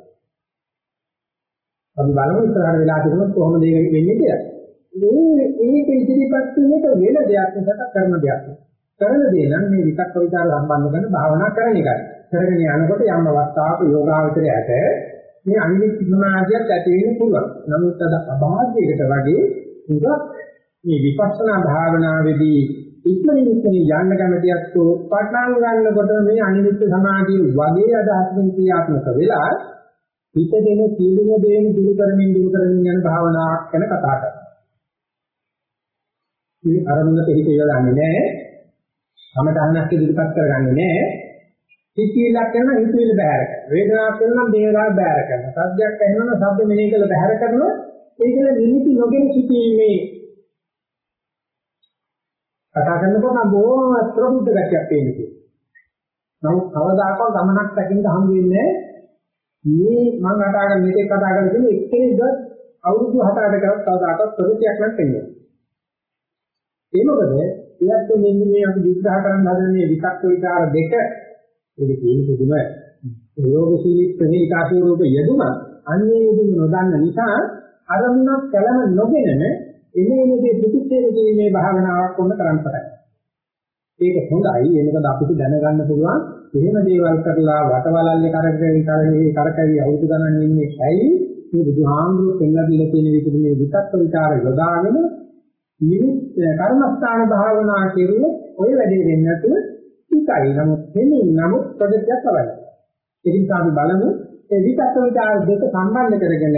අපි බලමු ඉස්සරහට වෙලා තිබුණොත් කොහොමද මේක වෙන්නේ කියලා. මේ ඒක ඉදිරිපත් වෙන එක වෙන දෙයක් නෙවෙයි කරන දෙයක්. කරන දේ නම් මේ විකක් විචාර සම්බන්ධ කරන භාවනා කරන එකයි. කරගෙන යනකොට යම් අවස්ථාවක යෝගාවචරයට මේ අනිත් සමාධියක් ඇති වෙන්න පුළුවන්. නමුත් අද අභාග්‍යයකට වගේ උගක් මේ විපස්සනා භාවනාවේදී ඉක්මනින් ඉක්මනින් යන්න කැමතියක් පටන් ගන්නකොට මේ අනිත්‍ය සමාධිය වගේ අදහසකින් ක්‍රියාත්මක වෙලා හිතගෙන සීලුම දේන දුරු කරමින් දුරු කරමින් යන භාවනාවක් ගැන කතා කරනවා. මේ අරමුණට හිත යොදන්නේ නැහැ. සමතහනක් ඉදිරිපත් කරගන්නේ නැහැ. හිතවිල්ලක් කරනවා හිතවිල්ල බෑර කරනවා. වේදනාවක් කරනවා වේදනාව බෑර කරනවා. සද්දයක් ඇහෙනවා සද්ද මෙනෙහි කරලා බෑර කරනවා. ඒකල නිමිති නොගෙන සිටීමේ කතා කරනකොට බොහොම ප්‍රබුද්ධ ගැටයක් පේන්නේ. නමුත් කවදාකවත් ගමනක් දකින්න හම් වෙන්නේ මේ මම කතාගෙන මේක කතා කරලා තියෙන එක්කෙනෙක්වත් අවුරුදු 7-8 කරත් කවදාකවත් ප්‍රගතියක් නැත්නම් ඒ මොකද? එයත් මෙන්න මේ අපි විග්‍රහ කරන්න හදන මේ විතක්ක විචාර දෙක ඒක කියන්නේ පුදුම යෝගශීලී ප්‍රහේකාසී රූප යෙදුම අන්නේ යෙදුම නොදන්න නිසා අරමුණක් කලම නොගෙනම එනේනේ ප්‍රතික්ෂේප කිරීමේ භාවනාවක් වුණ කරන් පටන් ඒක හොඳයි. ඒ මොකද අපිට දැනගන්න පුළුවන් එහෙම දේවල් කරලා වටවලල්ලේ කරකැවි කරකැවි කරකැවි අවුරුදු ගණන් ඉන්නේ ඇයි? මේ බුදුහාමුදුරුවෝ පෙන්ලා දීලා තියෙන විදිහට මේ විතක්ක විචාර යොදාගෙන නිමිත් කර්මස්ථාන භාවනා කෙරුව ඔය වැඩේ වෙන්නේ නැතුව ඉකයි නමුත් දෙන්නේ නමුත් ප්‍රොජෙක්ට් එකක් තමයි. ඒ නිසා අපි බලමු ඒ විතක්ක විචාර දෙක සම්බන්ධ කරගෙන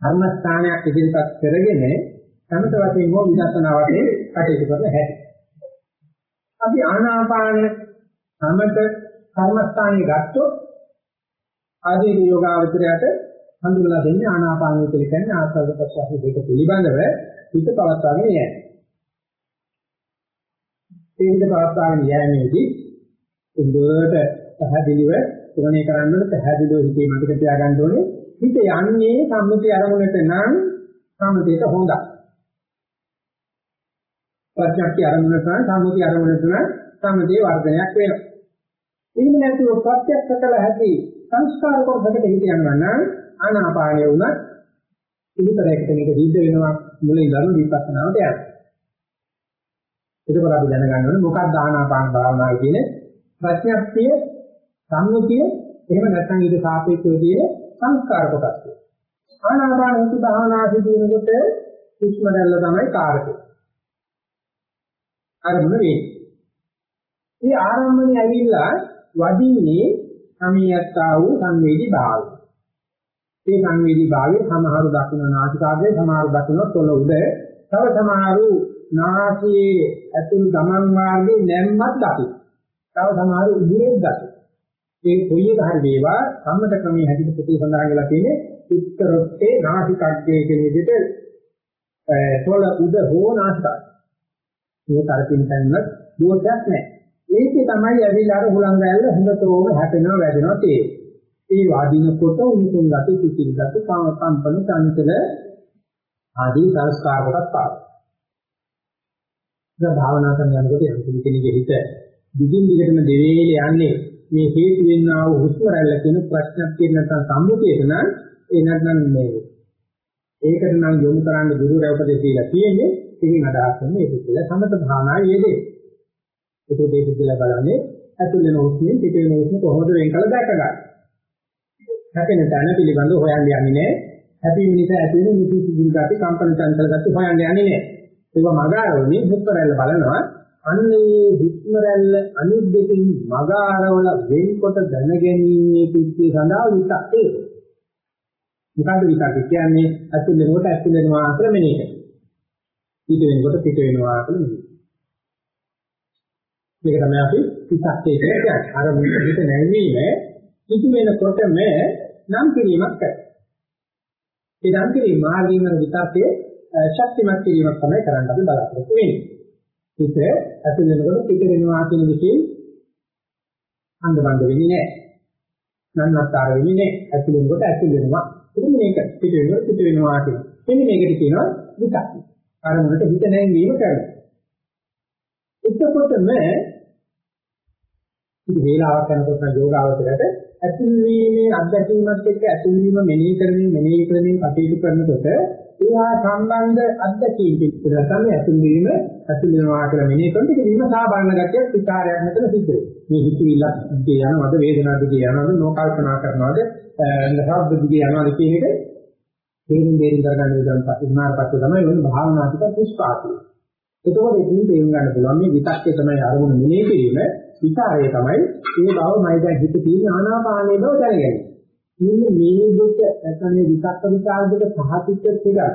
කර්මස්ථානයක් ඉදිරිපත් කරගෙන සමත වශයෙන් හෝ විදර්ශනා වශයෙන් කටයුතු කරන හැටි. අපි ආනාපාන සමත කර්මස්ථානයේ ගත්තොත් ආදී යෝගාවචරයට හඳුන්වලා දෙන්නේ ආනාපානය කියලා කියන්නේ ආස්වාද ප්‍රසවාස දෙක පිළිබඳව හිත පවත්වාගෙන යෑම. ඒ හිත පවත්වාගෙන යෑමේදී උඹට පැහැදිලිව ශ්‍රවණය කරන්න ඕනේ පැහැදිලිව හිතේ මතක තියාගන්න ඕනේ හිත යන්නේ සම්මුති අරමුණට නම් සම්මුතියට හොඳයි. ප්‍රඥාක්ති අරමුණට නම් සම්මුති අරමුණට නම් සම්මුතිය වර්ධනයක් වෙනවා. එහෙම නැතුව ප්‍රත්‍යක්ෂ කළ හැකි සංස්කාර කොටසකට හිත යනවා නම් ආනාපානය වුණත් පිළිතරයකට මේක සිද්ධ වෙනවා මුලින් ධර්ම විපස්සනාවට යනවා. එතකොට අපි දැනගන්න ඕනේ මොකක්ද ආනාපාන භාවනාව කියන්නේ ප්‍රඥප්තිය සම්මුතිය එහෙම නැත්නම් ඊට සාපේක්ෂව තියෙන සංස්කාර කොටස්. ආනාපාන සති භාවනා සිදුවෙනකොට සුෂ්ම දැල්ල තමයි කාරකේ. අරමුණ වේ. මේ ආරම්භණය ඇවිල්ලා වදින්නේ සමියත්තා වූ සංවේදී භාවය. ඒ සංවේදී භාවයේ සමහරු දකින්න නාසිකාග්‍රේ සමහරු දකින්න තොල උඩ තව සමහරු නාසයේ ඇතුළු ගමන් මාර්ගයේ නැම්මත් දකි. තව සමහරු උඩුරෙත් දකි. ඒ කොයි එක හරි වේවා සම්මත ක්‍රමයේ හැටියට ප්‍රති සඳහන් වෙලා තියෙන්නේ උත්තරොත්තේ නාසිකාග්‍රේ කියන විදිහට තොල උඩ හෝ නාසිකාග්‍රේ. මේ කරකින් තැන්න දෝෂයක් නැහැ. ඒකේ තමයි ඇවිල්ලා අර හුලං වැල්ල හොඳටම හැපෙනවා වැඩෙනවා තේරෙන්නේ. ඒ වාදිනකොට උණුසුම් ගති සිසිල් ගති කම්පන චංචල ආදී සංස්කාර කොටස් පාන. දැන් භාවනා කරන යනකොට යම් කෙනෙකුගේ හිත දිගින් දිගටම දෙවේල යන්නේ මේ හේතු වෙන්නා වූ හුස්ම රැල්ල කියන ප්‍රශ්නක් කියන නැත්නම් සම්මුතියක නම් ඒ නැත්නම් මේ ඒකට නම් යොමු කරන්න ගුරු රැවපදේ කියලා තියෙන්නේ ඉතින් අදහස් වෙන්නේ ඒක කියලා සමත භාවනා යෙදේ. ඒක දෙක කියලා බලන්නේ ඇතුල් වෙන හුස්මෙන් පිට වෙන හුස්ම කොහොමද වෙන් කළ දැක ගන්න. හැපෙන තැන පිළිබඳව හොයන්න යන්නේ නැහැ. හැපීම නිසා ඇති වෙන නිසි සිද්ධාති කම්පන චංචල ගති හොයන්න යන්නේ නැහැ. ඒක මගාරවලේ හුස්මරැල්ල බලනවා. අන්නේ හුස්මරැල්ල අනිත් දෙකින් මගාරවල වෙන්කොට දැනගැනීමේ පිටේ සඳහා විතක්කේ. මොකද්ද විතක්ක කියන්නේ? ඇතුල් වෙනකොට ඇතුල් වෙනවා කියලා මෙනෙහි කරනවා. පිට වෙනකොට පිට වෙනවා කියලා මෙනෙහි මේක තමයි අපි විතක්කේ කියන්නේ. අර මුලින්ම නැවීම පිට වෙනකොටම නම් කිරීමක් කරනවා. ඒ නම් කිරීම මාර්ගයෙන් වන විතක්කේ ශක්තිමත් කිරීමක් තමයි කරන්න අපි බලාපොරොත්තු වෙන්නේ. පිට ඇතුල් වෙනකොට පිට වෙනවා කියන විදිහේ අංගබන්ධ වෙන්නේ නැහැ. නන්නතර වෙන්නේ නැහැ. ඇතුල් වෙනකොට ඇතුල් වෙනවා. ඒක මේක පිට වෙනකොට පිට වෙනවා කියන. මෙන්න මේකට කියනවා විතක්ක. අර මොකට හිත නැංවීම කරනවා. එතකොටම ඉතින් වේලාවක් යනකොට යෝගාවචරයට ඇතුල් වීමේ අත්දැකීමත් එක්ක ඇතුල් වීම මෙනෙහි කරමින් මෙනෙහි කරමින් කටයුතු කරනකොට ඒවා සම්බන්ධ අත්දැකීම් පිටර තමයි ඇතුල් වීම ඇතුල් වෙනවා කියලා මෙනෙහි කරන එක වීම සාබාරණ ගැටියක් විචාරයක් නැතන සිද්ධ වෙනවා. මේ හිතවිල්ල දිගේ යනවද වේදනාව දිගේ යනවද නෝකල්පනා කරනවද නහබ්ද දිගේ යනවද කියන එක තේරුම් බේරුම් කරගන්න විදිහට පස්සේ උනාට පස්සේ තමයි වෙන භාවනාතික පුස්පාතිය. එතකොට ඉතින් තේරුම් ගන්න පුළුවන් මේ විතක්කේ තමයි අරමුණ මෙනෙහි කිරීම විචාරය තමයි. ඒ බව මයි දැන් හිත තියෙන ආනාපානයේ බව දැනගන්නේ. ඉන්නේ මේ දෙක නැත්නම් විතක්ක විචාර දෙක සහතික කියලා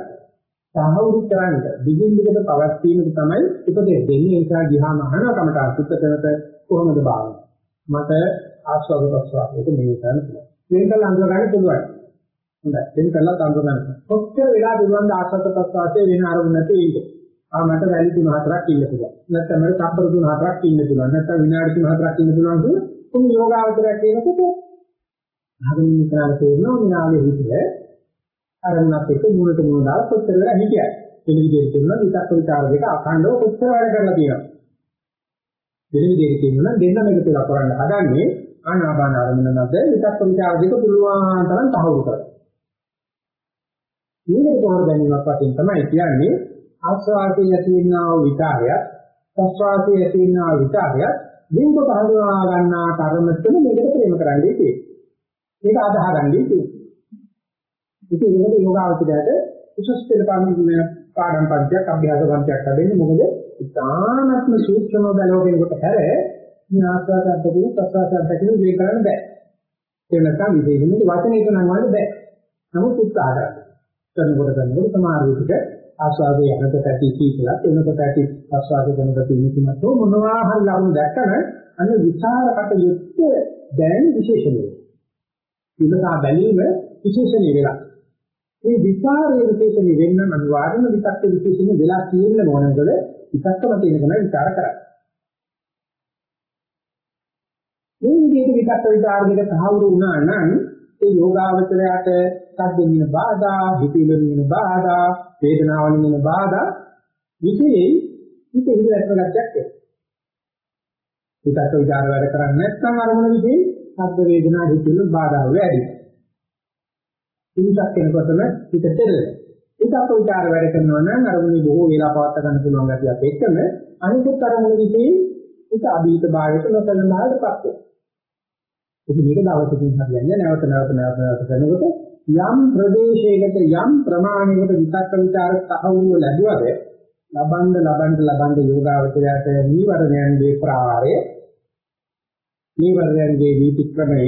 සාහවුරු කරන්න දිගින් දිගට පවත්වීමක තමයි උපදෙස් දෙන්නේ. ඒ නිසා ගියාම අහන කමට අසුත්තනට කොහොමද බාන්නේ මට ආස්වාද ප්‍රසවාසයට මේ කරන්න පුළුවන්. මේකල අඳුර ගන්න පුළුවන්. හොඳයි. දෙන්න කළා අඳුර ගන්න කොච්චර වෙලා පුළුවන් ආස්වාද ප්‍රසවාසයේ වෙන අරමුණ නැති ඉන්නේ? ආ මට වැලි තුන හතරක් ඉන්න පුළුවන්. නැත්නම් මට තප්පර තුන හතරක් ඉන්න පුළුවන්. නැත්නම් විනාඩි තුන හතරක් ඉන්න පුළුවන් කියන කොහොම යෝගාවචරයක් කියනකොට අහගෙන ඉන්න කෙනාට තේරෙනවා මෙයාගේ හිතේ අරමුණක් එක්ක මුලට මුල දාලා කොච්චර වෙලා හිටියද. වෙන විදිහට කියනවා විතක්ක විචාර දෙක අඛණ්ඩව කොච්චර වැඩ කරලා තියෙනවද. වෙන විදිහට කියනවා දෙන්නම එකතු වෙලා කරන්න හදන්නේ ආනාපාන අරමුණ නැද විතක්ක විචාර දෙක පුළුවන් තරම් තහවුරු කරගන්න. මේකට තෝර ගැනීමක් වශයෙන් තමයි කියන්නේ ආස්වාදයේ ඇතිවෙනා වූ විචාරයත් ප්‍රස්වාදයේ ඇතිවෙනා වූ විචාරයත් බින්ද පහදවා ගන්නා තරමටම මේකට ප්‍රේම කරන්නේ තියෙන්නේ. මේක අදහගන්නේ තියෙන්නේ. ඉතින් ඒකට යෝගාවචරයට උසස් පෙළ පාඩම් පන්තියක් අභ්‍යාස පන්තියක් හදන්නේ මොකද ඉතාමත්ම සූක්ෂම බලවේගයකට හැර මේ ආස්වාදයක් දෙකේ ප්‍රසවාසයක් දෙකේ මේ කරන්න බෑ. ඒ නැත්නම් විශේෂයෙන්ම වචනයක නම් වල බෑ. නමුත් උත්සාහ කරන්න. කරනකොට කරනකොට සමහර විදිහට ආස්වාදයේ යනකොට ඇති සීතලත් එනකොට ඇති ආස්වාදයේ කරනකොට ඉනිමත් මොනවා හරි ලකුණු දැක්කම අන්න විචාරකට යුක්ත දැන් විශේෂණය. විමසා බැලීම විශේෂණය වෙලා. මේ විචාරයේ විශේෂණය වෙන්න අනිවාර්යම විතක්ක විශේෂණය වෙලා තියෙන්න ඕනකද විතක්කම තියෙන කෙනා විචාර කරන්නේ. මේ විදිහට විතක්ක විචාර දෙක තහවුරු වුණා නම් ඒ යෝගාවචරයට සද්දෙන්න බාධා, හිතෙන්න බාධා, වේදනාවලින් බාධා විශේෂයි හිත ඉඳලා ගැටයක් එනවා. විතක්ක විචාර වැඩ කරන්නේ නැත්නම් අරමුණ විදිහේ සද්ද වේදනා හිතෙන්න බාධා වැඩි. ඉනිසක් වෙනකොටම හිත තෙරෙනවා. විතක්ක විචාර වැඩ කරනවා නම් අරමුණේ බොහෝ වේලා පවත් ගන්න පුළුවන් ගැටියක් එක්කම අනිකුත් අරමුණ විදිහේ හිත අභීත භාවයට නොසලනාටපත් වෙනවා. ඉතින් මේක දවසකින් හරියන්නේ නැවත නැවත නැවත නැවත කරනකොට යම් ප්‍රදේශයකට යම් ප්‍රමාණයකට විතක්ක ਵਿਚාර තහවුරු ලැබුවද ලබන්ද ලබන්ද ලබන්ද යෝගාවචරයට නීවරණයන්ගේ ප්‍රාරය නීවරණයන්ගේ විතික්‍රමය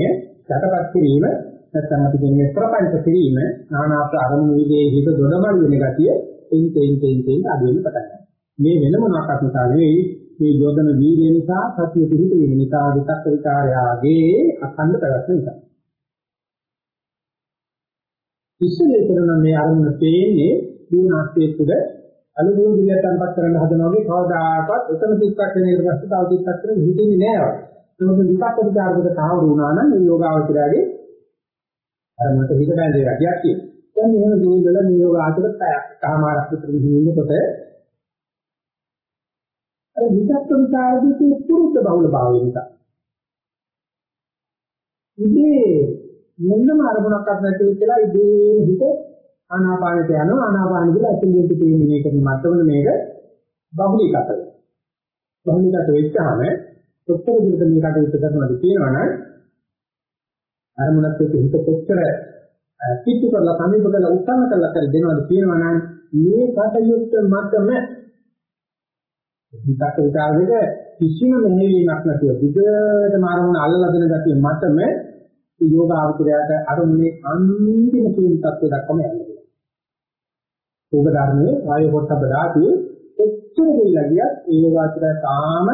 යටපත් කිරීම නැත්නම් අපි කියන්නේ ප්‍රපංච කිරීම නානාත් අරමුණු විදේ හිත දොඩමල් වෙන ගතිය එයින් තෙයින් තෙයින් තෙයින් අඩු වෙන පටන් ගන්නවා. මේ වෙන මොනවාක් නිසා නෙවෙයි. මේ යෝධන වීර්ය නිසා සතිය පිහිට වීම නිසා විතක්ක විචාරයාගේ අඛණ්ඩ පැවැත්ම නිසා. ඉස්සෙල්ලා කරන මේ අරමුණ තේන්නේ දුනාස්තේ තුඩ අලුදුන් දිලටන්පත් කරන්න හදනවා වගේ කවදාකවත් උතන තිස්සක් වෙන ඊට පස්සේ තව තිස්සක් කරන හිතෙන්නේ නෑ වගේ. මොකද විතක්ක විචාරයක තාවුරු වුණා නම් මේ යෝගාවචරයාගේ අරමුණට හිත බැඳේ රැකියක් තියෙනවා. දැන් එහෙම දුවදල මේ යෝගාචර පැයක් කමාරක් විතර ගිහින්නකොට අර විචක්ක විචාරදී පුරුද්ද බහුල භාවය නිසා. ඉතින් මොනම අරමුණක්වත් නැති වෙලා ඉතින් හිත ආනාපානට යනවා ආනාපාන කියලා ඇතුළේ තියෙන මේක මත්තවල මේක බහුලීගත වෙනවා. බහුලීගත වෙච්චාම කොච්චර දුරට මේ කටයුතු කරනවද කියනවනම් අරමුණත් එක්ක හිත කොච්චර පිටු කරලා සමීප කරලා උත්සාහ කරලා කර දෙනවද කියනවනම් මේ කටයුත්ත මතම හිතක් විචාරෙක කිසිම මෙහෙවීමක් නැතුව විදේට මාරුණ අල්ලලා දෙන ගැතිය මතම යෝග ආවතරයට අරුණේ අන්තිම සීල තත්ත්වය දක්වම යනවා. ඕක ධර්මයේ වායු පොට්ටබ ධාතු එච්චර දෙilla ගියත් ඒ යෝගාචරය තාම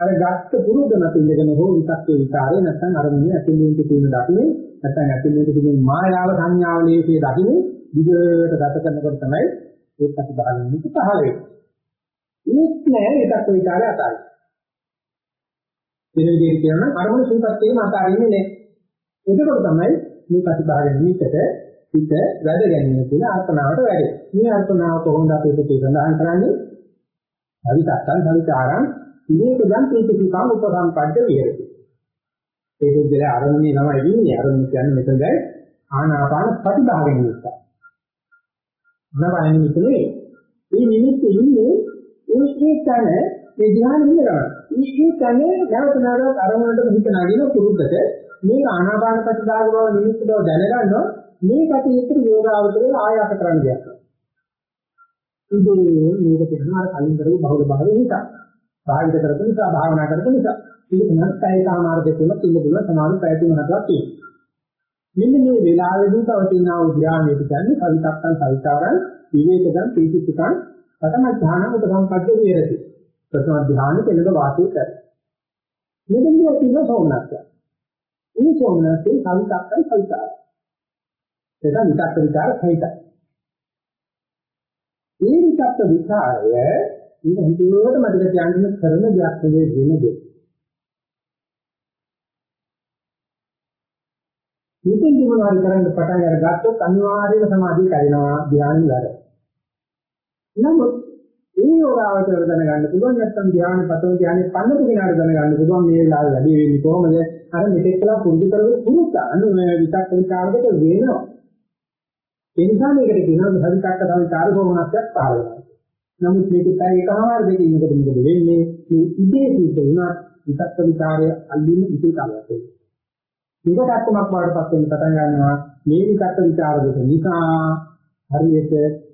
අර ගත්ත පුරුද්ද මත ඉඳගෙන හෝ විතක්කේ විචාරේ නැත්නම් අරමුණේ ඇතුළේ තියෙන දකින්නේ නැත්නම් ඇතුළේ තියෙන මායාව සංඥාව ලේසිය දකින්නේ විදේට ගත කරනකොට තමයි ඒක ප්‍රතිබාහිනික පහළ වෙන්නේ. ඒත් නෑ ඒකට විචාරය අතාරින්න. වෙන විදිහට කියනවා අරමුණ සූපත් වීම අතාරින්නේ නෑ. එතකොට තමයි මේ ප්‍රතිභාග නිමිතට හිත වැඩ ගැනීම කියන අර්පණාවට වැඩේ. මේ අර්පණාව කොහොමද අපි ඒක සඳහන් කරන්නේ? අවිතත්තන් සංචාරං විවේකයන් තීතිකම් උපසම්පද්ද විහෙරති. ඒක විදිහට අරමුණේ නමයි ඉන්නේ. අරමුණ කියන්නේ මෙතනද ආනාපාන ප්‍රතිභාග නිමිත්ත. නවයන් නිමිත්තේ මේ නිමිත්ත ඉන්නේ ඒ තන මේ ධ්‍යාන ඉන්නවා. මේ තන නැවත නැවත අරමුණට හිත නගින පුරුද්දට මේ ආනාපාන ප්‍රතිදාග බව නිමිත්ත බව දැනගන්නවා මේ කටයුතු යෝගාවචරය ආයත කරන්න දෙයක්. ඉතින් මේක තේරෙනවා කලින් කරපු බහුල භාවය නිසා. භාවිත කරපු නිසා භාවනා කරපු නිසා. ඒක නැත්නම් සාමාර දෙකම තින්න බුල සමාන පැය තුන හතරක් තියෙනවා. මෙන්න මේ වෙලාවේදී පවතින ආ ධ්‍යානයේ කියන්නේ කවිතක්කන් සවිචාරං විවේකයන් පීතිසුඛං ප්‍රථම ධ්‍යාන උපසම්පද්ද විහෙරති. ප්‍රථම ධ්‍යානෙ කෙලද වාසය කර. මෙතනදී තියෙන සෝමනස්ය. මේ සෝමනස්යෙන් සංකප්පයි සංකාරය. ඒක විතක් විචාර සහිතයි. ඒ විචක්ක විචාරය ඉතින් හිතුවට මතක තියාගන්න කරන දෙයක් නෙවෙයි වෙන දෙයක්. මේකෙන් මොනවාරි කරන්න පටන් අරගත්තොත් අනිවාර්යයෙන්ම සමාධිය කැඩෙනවා ධ්‍යානෙ වැඩ. නමුත් ඒ යෝගාවචර දැනගන්න පුළුවන් නැත්නම් ධ්‍යාන පතන ධ්‍යානෙ පන්නපු කෙනාට දැනගන්න පුළුවන් මේ වෙලාවේ වැඩි වෙන්නේ කොහොමද? අර මෙතෙක් කළා පුරුදු කරගෙන පුරුද්ද අනු විතක් විචාරකට වෙනවා. ඒ නිසා මේකට කියනවා සවිතක්ක සවිචාර කොමනක්යක් පහළ වෙනවා. නමුත් මේක පැය එකමාර දෙක ඉන්නකොට මොකද වෙන්නේ? මේ ඉතේ සිද්ධ වුණා විතක්ක විචාරය අල්ලින්න ඉතේ කාලයක්. විගතක්කමක් වඩපත් වෙන්න පටන් ගන්නවා මේ විතක්ක විචාර දෙක නිසා හරියට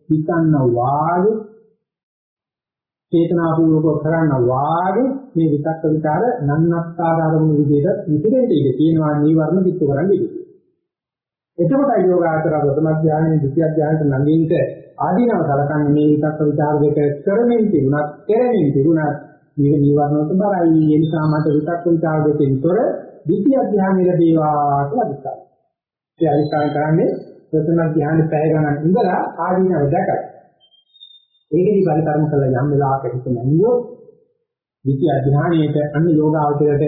හිතන්න වාගේ චේතනාපූර්වක කරන්න වාගේ මේ විතක්ක විචාර නන්නත්කාර ආරමුණු විදිහට විසිරෙන්න ඉඩ තියෙනවා නීවරණ පිටු කරන්න ඉඩ. එතකොට යෝගාචර ප්‍රථම ඥානෙ දෙති ඥානෙට ළඟින්ට ආදීනව සලකන්නේ මේ විතක්ක විචාර දෙක කරමින් තිබුණත් කෙරෙමින් තිබුණත් මේක නීවරණ වලට බරයි ඒ නිසා මට විතක්ක විචාර දෙකෙන් තොර දෙති ඥානෙ ලැබේවා කියලා අදිස්ථාන. ඒ අදිස්ථාන කරන්නේ ප්‍රථම ඥානෙ පැය ගණන් ඉඳලා ආදීනව දැකලා ඒකෙදි බල කර්ම කළා යම් වෙලාවක හිත නැංගුවොත් විත්‍ය අධ්‍යානයේට අන්න යෝගාවචරයට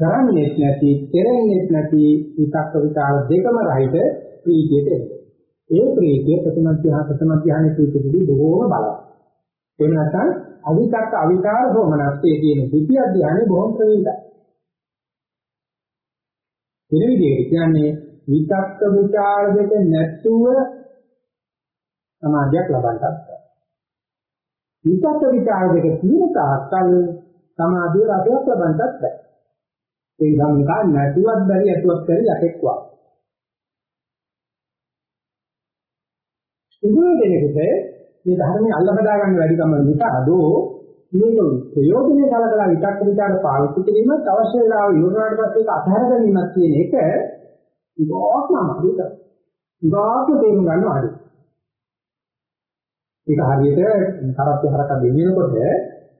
කරන්නේ නැති, කෙරෙන්නේ නැති විතක්ක විචාර දෙකම රහිත ප්‍රීතියට එනවා. ඒ ප්‍රීතිය ප්‍රථම ධ්‍යාන ප්‍රථම ධ්‍යානයේ ප්‍රීතියදී බොහෝම බලවත්. ඒ නැත්නම් අවිතක්ක අවිචාර හෝමනස්සේ කියන විත්‍ය අධ්‍යානයේ බොහොම ප්‍රේතයි. ඒ විදිහට කියන්නේ විතක්ක විචාර දෙක නැතුව සමාධියක් ලබන්නත් විචක්ක විචාර දෙක තියෙන තාක්කල් සමාධිය රසයක් ලබන්නත් බැහැ. ඒ සම්කා නැතුවත් බැරි ඇතුවත් බැරි යකෙක් වා. ඉතින් දෙනෙකුට මේ ධර්මයේ අල්ල බදා ගන්න වැඩි කම නිසා අදෝ මේක ප්‍රයෝජනේ කලකලා විචක්ක විචාර පාවිච්චි කිරීමත් අවශ්‍ය වෙලාව ඉවරනාට පස්සේ ඒක අතහැර ගැනීමක් කියන එක ඉබෝක්ම අමාරුයි. ඉබෝක්ම තේරුම් ගන්න අමාරුයි. ඒක හරියට කරත්තේ හරක දෙන්නකොට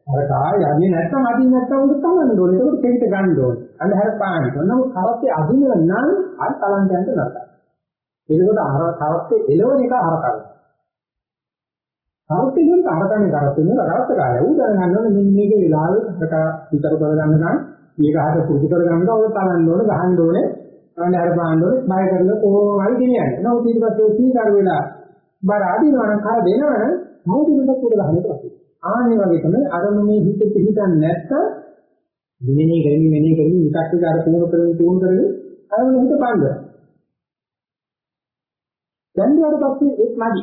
හරකා යන්නේ නැත්නම් අදින්න නැත්නම් උඩ තලන්න ඕනේ. ඒක කෙලිට ගන්න ඕනේ. අnder පාන්න. නමුත් කරත්තේ අදින්න නම් අර තලන්න යන්න නරකයි. ඒකෝට අර කරත්තේ එළවන එක හරකයි. කරත්තේ කියන හරකන්නේ කරත්තේ නෙවෙයි කරත්තකාරය. ඌ දැනගන්න ඕනේ මෙන්න මේක වෙලාවේ හරකා විතර කරගන්න ගන්න. මේක හරිය පුරුදු කරගන්න ඕනේ තලන්න ඕනේ ගහන්න ඕනේ. අnder පාන්න ඕනේ. බය කරලා කොහොම හරි ගෙනියන්න. නමුත් ඊට පස්සේ සීකර වෙලා බර අදිනවනම් කර දෙනවනම් මොකද උඩ ගහන්න පස්සේ. ආන්නේ වගේ තමයි අරමුණේ හිත පිහිටන්නේ නැත්නම් මෙනෙහි කරමින් මෙනෙහි කරමින් විකක් විකාර පුහුණු කරමින් පුහුණු කරමින් අරමුණ හිත පාන්න. දැන් ඊට පස්සේ ඒක නැදි.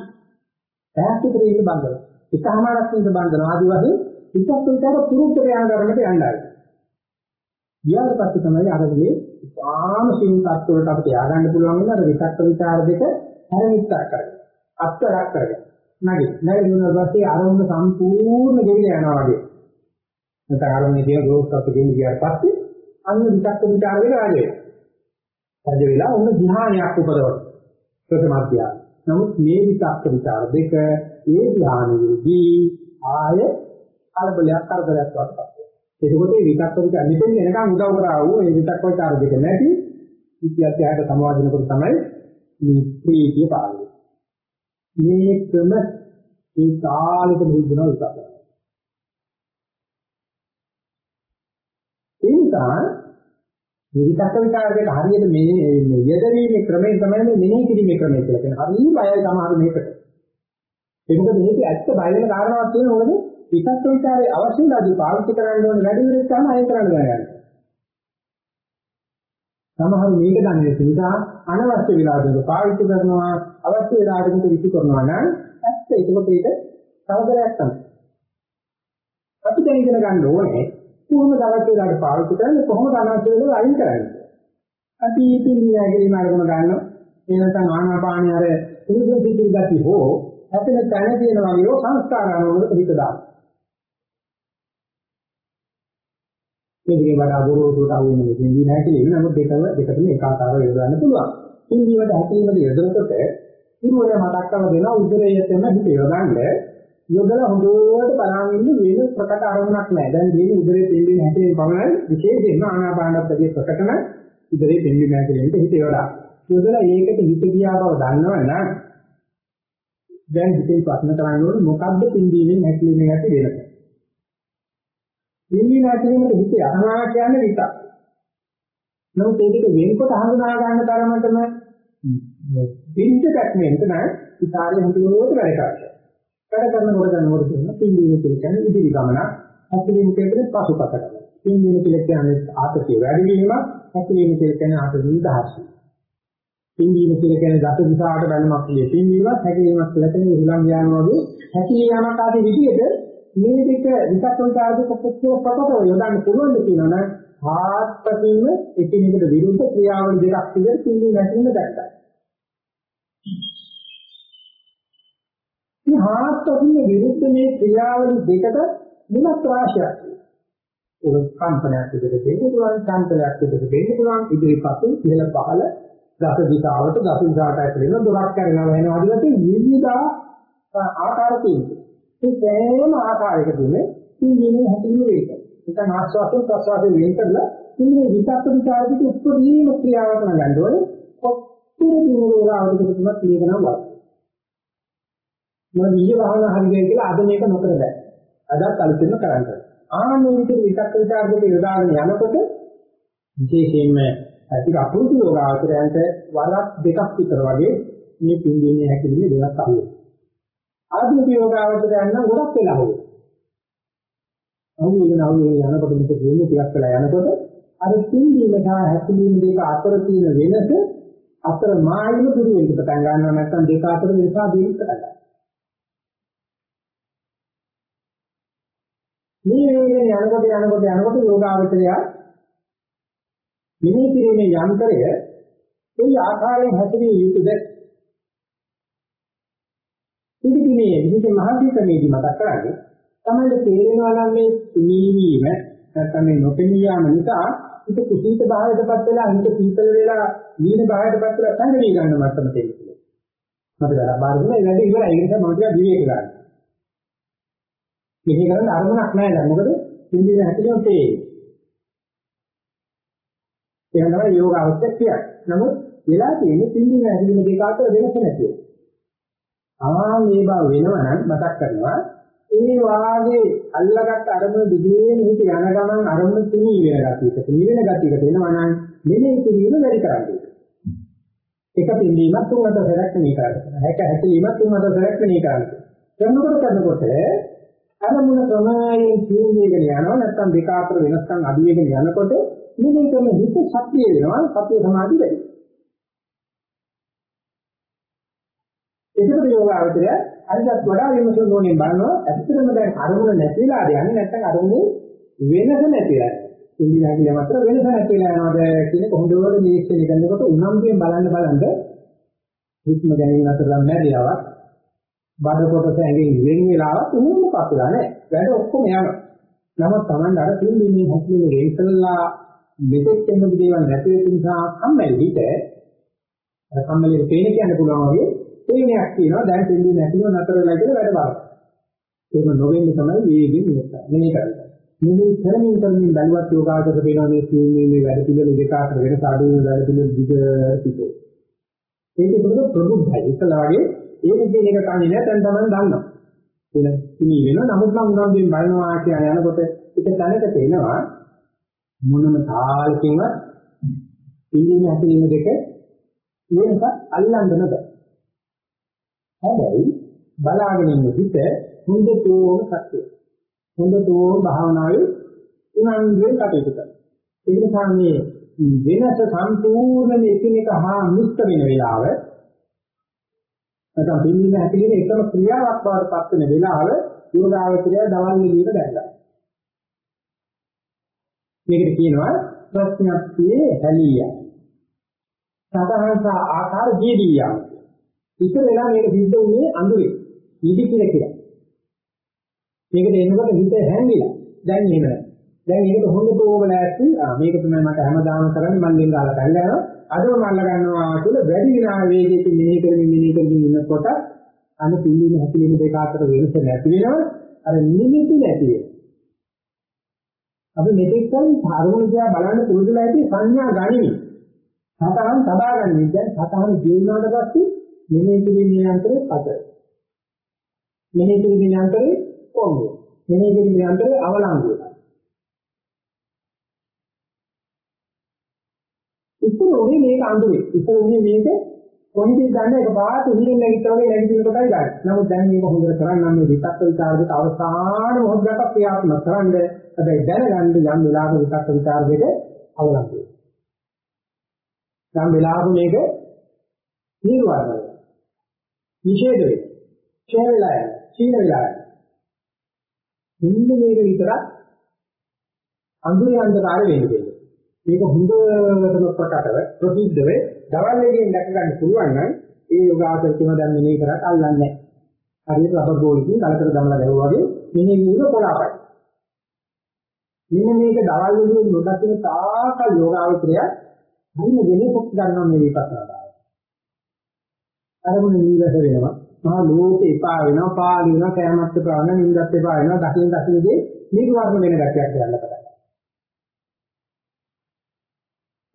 ඈත් විතර ඉන්න බංගල. එකමාරක් ඉන්න බංගල ආදි වශයෙන් විකක් විකාර පුරුද්ද යන ධර්මයට යන්නයි. ඊට පස්සේ තමයි අරමුණේ ආම සිං තත්ත්වයට අපිට ය아가න්න පුළුවන් වෙන අර විකක් විකාර දෙක හැරෙන්නක් කරගන්න. අත්තරක් කරගන්න. නැගි. නැගිටින පස්සේ අරමුණ සම්පූර්ණ ගෙවිලා යනවා වගේ. නැත්නම් අරමුණේ තියෙන ගෝස්කප්ප ගෙවි ගියාට පස්සේ අන්න විතක්ක විචාර වෙන රාජය. රාජ වෙලා උන්න ධ්‍යානයක් උපදවන. ප්‍රථම ධ්‍යාන. නමුත් මේ විතක්ක විචාර දෙක ඒ ධ්‍යානෙදී ආය කලබලයක් කරදරයක් වත්පත්. එතකොට මේ විතක්ක විචාර මෙතෙන් එනකන් උදව් කරා වූ මේ විතක්ක විචාර දෙක නැති ඉතිහාසයට සමාදිනකොට තමයි මේ ප්‍රීතිය පාළුවේ. මේකම ඒ තාලෙට මුදුන විතර. ඒ නිසා විවිධක විචාරයකට හරියට මේ යෙදවීමේ ක්‍රමයෙන් තමයි මේ මෙනෙහි කිරීමේ ක්‍රමය කියලා කියනවා. හරි බයයි සමහර මේකට. ඒක මොකද මේක ඇත්ත බය වෙන කාරණාවක් තියෙනවා මොකද විතක්ක විචාරයේ අවශ්‍යතාවය පාවිච්චි කරන්න ඕනේ වැඩි විදිහට තමයි අයින් කරන්න ගන්නේ. සමහර මේක දන්නේ නිසා අනවශ්‍ය වෙලාවකට පාවිච්චි කරනවා අවශ්‍ය වෙලාවකට විසි කරනවා නම් ඇත්ත ඒක මේක සමගරයක් තමයි. අපි දැන් ඉගෙන ගන්න ඕනේ කොහොමද අවශ්‍ය වෙලාවට පාවිච්චි කරන්නේ කොහොමද අනවශ්‍ය වෙලාවට අයින් කරන්නේ. අපි ඉතින් ඊයගෙන අරගෙන ගන්නවා. ඒ නැත්නම් ආනාපානිය අර සුදුසු පිටි ගති හෝ අපිට තැන තියෙන වගේ සංස්කාර අනුවද හිත දානවා. මේකේ වඩා ගොරෝසුට අහු වෙන දෙයක් නෑ කියලා නමුත් දෙකම දෙකටම ඒකාකාරව යොදන්න පුළුවන්. ඉන්දියට හැකීමද යොදනකොට ඉරුවල මතක් කරලා දෙනවා උදරයේතම හිත යොදන්න යොදලා හොඳට බලන් ඉන්න වෙන ප්‍රකට අරමුණක් නෑ. දැන් මේ උදරයේ තෙල්ලෙන හැටේ පමණයි විශේෂයෙන්ම ආනාපානපදයේ ප්‍රකටන උදරයේ තෙල්ලෙන හැටේ හිත යොදලා. යොදලා ඒකට හිත ගියා බව දන්නවනම් දැන් හිතේ ප්‍රශ්න කරන්න ඕනේ මොකද්ද පින්දීමෙන් හැකිලිමේ ඇති වෙනස. පින්දීම හැකිලිමේ හිත යනවා කියන්නේ විතක්. නමුත් ඒක වෙනකොට හඳුනා ගන්න තරමටම පින්දකක් නෙවෙයි තමයි ඉතාලිය හඳුනනකොට වැඩ කරන්නේ. වැඩ කරනකොට කරනකොට කියන පින්දීම කියන්නේ ඉදිරි ගමන, හැකිලිම කියන්නේ පසුපසකට. පින්දීම කියන්නේ ආතතිය වැඩි වීම, හැකිලිම කියන්නේ ආතතිය දහසයි. පින්දීම කියලා කියන්නේ දස දිශාවට බැලමක් කියේ. පින්දීමත් හැකිලීමක් කියලා කියන්නේ උලන් යාම වගේ හැකිලීමක් ආදී විදිහට මේ දෙක විකත් විචාරක කොච්චර ප්‍රකටව යොදන්න පුළුවන්ද කියනවනම් ආත්පදීම එකිනෙකට විරුද්ධ ක්‍රියාවල දෙකක් විදිහට පින්දීම හැකිලිම දැක්කා. මේ ආත්පදීම විරුද්ධ මේ ක්‍රියාවල දෙකට මුලක් රාශියක් තියෙනවා. ඒක කම්පනයක් විදිහට දෙන්න පුළුවන්, චංචලයක් විදිහට දෙන්න පුළුවන්, ඉදිරිපත් ඉහළ පහළ දස දිශාවට දස දිශාවට ඇතුළේ දොරක් කරනවා වෙනවා වගේ විවිධ ආකාර තියෙනවා. ඒ සෑම ආකාරයකදීම ඉන්දියනේ හැටිම වේක. ඒක ආස්වාදයෙන් ප්‍රසවාදයෙන් වෙන් කරලා ඉන්නේ විකප්ප විචාරිත උත්පදීම ක්‍රියාවක් නගන්න ඕනේ. කොච්චර දින වේලාවකට තුනක් තියෙනවා වගේ. මම ඊයේ භාවනා හරියයි කියලා අද මේක නොකර බෑ. අදත් අලුතෙන්ම කරන්න. ආන්නේ විදිහට විකප්ප විචාරයට යොදාගෙන යනකොට විශේෂයෙන්ම ටික අපුරුදු යෝගාවචරයන්ට වරක් දෙකක් විතර වගේ මේ පින්දීමේ හැකෙන්නේ දෙකක් අහුවෙනවා. ආධුනික යෝගාවචරයන් නම් ගොඩක් වෙලා හොයනවා. අහුවෙන අහුවෙන යනකොට මේක දෙන්නේ ටිකක් වෙලා යනකොට අර පින්දීම සහ හැකෙන්නේ දෙක අතර තියෙන වෙනස අතර මායිම දුරු වෙන්න පටන් ගන්නවා නැත්නම් දෙක අතර වෙනස අදින් පටන් ගන්නවා. මේ වේගයෙන් යනකොට යනකොට යනකොට යෝගාවචරය මෙනෙහි කිරීමේ යන්ත්‍රය කොයි ආකාරයෙන් හැසිරිය යුතුද? ඉදිරියේ විදිහට මහාදීකමේදී මතක් කරන්නේ තමයි තේරෙනවා නම් මේ තුනීවීම නැත්නම් මේ නොපෙනී යාම නිසා හිත කුසීත භාවයටපත් වෙලා හිත සීතල වෙලා දීන භාවයටපත් වෙලා සංගණී ගන්න මට්ටම තියෙනවා. මට දරා බාරුනේ වැඩි ඉවරයි ඒ නිසා මම ටිකක් විවේක ගන්න. මෙහි කරන්න අරමුණක් නැහැ දැන් මොකද සින්දින හැටිම තේරෙන්නේ. එහෙනම් තමයි යෝග අවශ්‍ය කියන්නේ. නමුත් වෙලා තියෙන්නේ සින්දින හැදින දෙක අතර වෙනස නැතිව. ආ මේ බව වෙනවනම් මතක් කරනවා ඒ වාගේ අල්ලගත් අරමුණ දිගේ මෙහිට යන ගමන් අරමුණ තුනී වෙන ගතියක තුනී වෙන ගතියකට එනවා නම් මෙලේ තුනීම වැඩි කරන්නේ. එක පිළිවීමක් තුන් හතර සැරයක් මේ කරන්නේ. හැක හැකීමක් තුන් හතර සැරයක් මේ කරන්නේ. කරනකොට කරනකොට අරමුණ ක්‍රමයෙන් තීන්දුවගෙන යනවා නැත්නම් දෙක අතර වෙනස්කම් අඩු වෙගෙන යනකොට මේ කරන හිත ශක්තිය වෙනවා සතිය සමාධි වැඩි. ඒකට යෝගාවචරය අනිත් වඩා විමසන ඕනේ බලනවා ඇත්තටම දැන් අරමුණ නැතිලා යන්නේ නැත්නම් අරමුණේ වෙනස නැතිලා. ඉන්දියා කියන මාත්‍ර වෙනස නැතිලා යනවාද කියන කොහොමද නිරීක්ෂණය කරනකොට උනන්දුවෙන් බලන්න බලන්න හිත්ම ගැනීම අතර නැරියාවක් බඩ කොටස ඇඟෙන් වෙන වෙලාවක් උණුම පස්සලා නැහැ. වැඩ ඔක්කොම යනවා. නමුත් Taman අර පිළිමින් හැදෙන්නේ රේසල්ලා මෙතෙක් වෙන දේවල් නැති වෙන නිසා කම්මැලි හිත අර කම්මැලි පේන කියන්න පුළුවන් වගේ පේනයක් තියෙනවා දැන් දෙන්නේ නැතිව නතර වෙලා කියලා වැඩ බලන්න. ඒක නොවෙන්නේ තමයි වේගෙන් ඉන්නේ. මේ කරන්නේ. මේ කරමින් කරමින් බලවත් යෝගාචර වෙනවා මේ කියන්නේ මේ වැඩ පිළිවෙල දෙක අතර වෙනස අඩු වෙන වැඩ පිළිවෙල දිග පිටේ. ඒක පොදු ප්‍රබුද්ධයි. ඒකලාගේ ඒ විදිහේ එක කන්නේ නැහැ දැන් තමයි දන්නවා. එන ඉනි වෙන නමුත් නම් උනන්දුවෙන් බලනවා කියන යනකොට එක තැනක තේනවා මොනම තාලකින්වත් ඉන්දියන් හැදීම දෙක වෙනස අල්ලන්න බෑ. හැබැයි බලාගෙන ඉන්න හිත හොඳටම සත්‍යය. හොඳටම භාවනාවේ උනන්දුවෙන් කටයුතු කරනවා. ඒ නිසා මේ වෙනස සම්පූර්ණ එකිනෙක හා මුක්ත වෙන වෙලාව නැත්නම් පිළිඳින හැටියේ එකම ක්‍රියාවක් බවට පත් වෙන වෙලාව යෝගාවචරය දවල් නිදීම දැක්කා. මේකට කියනවා ප්‍රඥප්තියේ හැලිය. සතහන්ස ආකාර ජීවියා. ඉතින් වෙලා මේක සිද්ධ වුණේ අඳුරේ. නිදි කියලා කියලා. මේකට එනකොට හිත හැංගිලා. දැන් එහෙම. දැන් ඒකට හොඳට ඕම නැති ආ මේක තමයි මට හැමදාම කරන්නේ මම දෙන්න දාලා කරලා යනවා. අදම මල්ල ගන්නවා කියලා වැඩි විනා වේගයකින් මෙහෙ කරමින් මෙහෙ කරමින් ඉන්නකොට අන පිළිම හැපීම දෙක අතර වෙනස නැති වෙනවා. අර නිමිති නැති වෙනවා. අපි මෙතෙක් කල ධර්ම දිහා බලන්න පුරුදුලා ඇති සංඥා ගනිමි. සතහන් සබා ගනිමි. දැන් සතහන් ජීවනාට පස්සේ මෙනෙහි කිරීමේ අන්තරේ පත. මෙනෙහි කිරීමේ යන්ත්‍රේ කොහොමද? මෙනෙහි කිරීමේ යන්ත්‍රේ අවලංගු වෙනවා. ඉතින් උනේ මේක අඳුරේ. ඉතින් උනේ මේක කොහොමද දන්නේ ඒක පාට උහින් නැගිට්ටා වගේ නැගිටින කොටයි ගන්න. නමුත් දැන් මේක හොඳට කරන්න නම් මේ විතක්ක විචාරයක අවසාන මොහොතකට ක්‍රියාත්මක කරන්න. හැබැයි දැනගන්න යම් වෙලාවක විතක්ක විචාරයක අවලංගු වෙනවා. යම් වෙලාවක මේක නිර්වාණය වෙනවා. නිෂේධ වෙනවා. ඡේ වෙලා යනවා. සීන වෙලා යනවා. හින්ද මේක විතරක් අඳුරේ අන්ධකාරය වෙන්නේ. මේක හොඳටම ප්‍රකටව ප්‍රසිද්ධව දවල් වේගයෙන් දැක ගන්න පුළුවන් නම් ඒ යෝගාසන කියන දැන් මෙනේ කරත් අල්ලන්නේ නැහැ. හරියට රබර් බෝලකින් ගලකට දමලා ගැහුවා වගේ මෙනේ නූල පොළාපයි. මෙන්න මේක දවල් වේගයෙන් නොදකින තාකල් යෝගාවචරය හරිය වෙනේ පොක් ගන්නවා මේ විපස්සනා. අරමුණ නීරස වෙනවා. මහා ලෝකේ එපා වෙනවා, පාළි වෙනවා, කෑමත් එපා වෙනවා, නිින්දත් එපා වෙනවා, දකින් දකින්දී නිර්වාණ වෙන ගැටයක් යන්න පටන් ගන්නවා.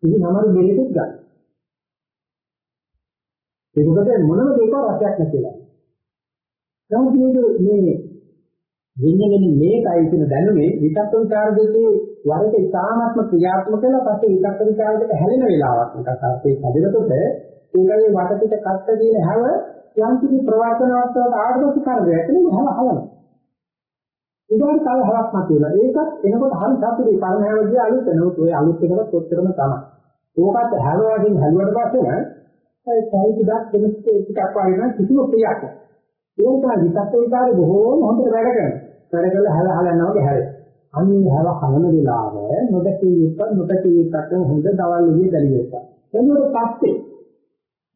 ඉතින් සමහර දෙයකට ගන්න. ඒකකට මොනම දෙයක රසයක් නැතිලා. නමුත් මේ විඤ්ඤාණය මේකයි කියන දැනුමේ විතක්ක විචාර දෙකේ වරක ඉතාමත්ම ක්‍රියාත්මක වෙලා පස්සේ විතක්ක විචාරයකට හැලෙන වෙලාවක් එකක් අපේ කදිනකොට ඒකේ වටපිට කට්ට දින හැව යම් කිසි ප්‍රවාසනවත් වලට ආඩපති කරදරයක් නෙවෙයි හැව හලන. උදාහරණ කල හවක් මතුවලා ඒකත් එනකොට හරි සතුටුයි පරණ හැවදී අලුත් වෙනකොට ඔය අලුත් එකකට කොච්චරම තමයි. ඕකත් හැව වශයෙන් හැලුවට පස්සේ ඒ සයිඩ් එකක් දෙනස් ටිකක් වගේ කිසිම ප්‍රියක් නැහැ. ඒක තමයි විතක්ක විකාරේ බොහෝම හොඳට වැඩ කරනවා. වැඩ කරලා හැල හල යනවා වගේ හැරෙයි. අනිත් හැව හලන වෙලාව නොදකී යුක්ත නොදකී යුක්ත හොඳ දවල් එළිය දැලියෙත්ත. එතකොට පස්සේ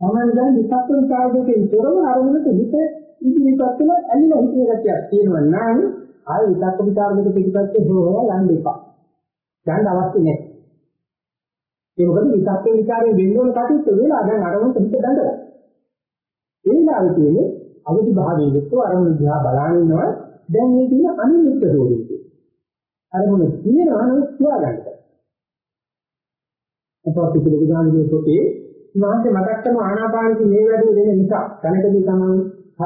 තමයි දැන් විතක්ක විකාරයෙන් තොරව අරමුණට හිත ඉදිරියට වෙලා ඇලිලා හිතේ ගැටියක් තියෙනවා නම් ආය විතක්ක විකාරයක පිටපැත්තේ හොරලා යන්න එපා. යන්න අවශ්‍ය නැහැ. ඒ මොකද විතක්ක විකාරයෙන් වෙන්න ඕන කටයුත්ත වෙලා දැන් අරමුණට හිත දඬලා. ඒ වෙලාවේ තියෙන්නේ අවදි භාවයේ විතර අරමුණ දිහා බලන ඉන්නවා දැන් මේ තියෙන අනිමිත්ත දෝෂය. අරමුණ තියෙනවා නම් තියාගන්න. අපත් පිළිගන්නේ පොතේ නාමයේ මතක් කරන ආනාපානයේ මේ වැඩේ වෙන නිසා දැනටදී තමයි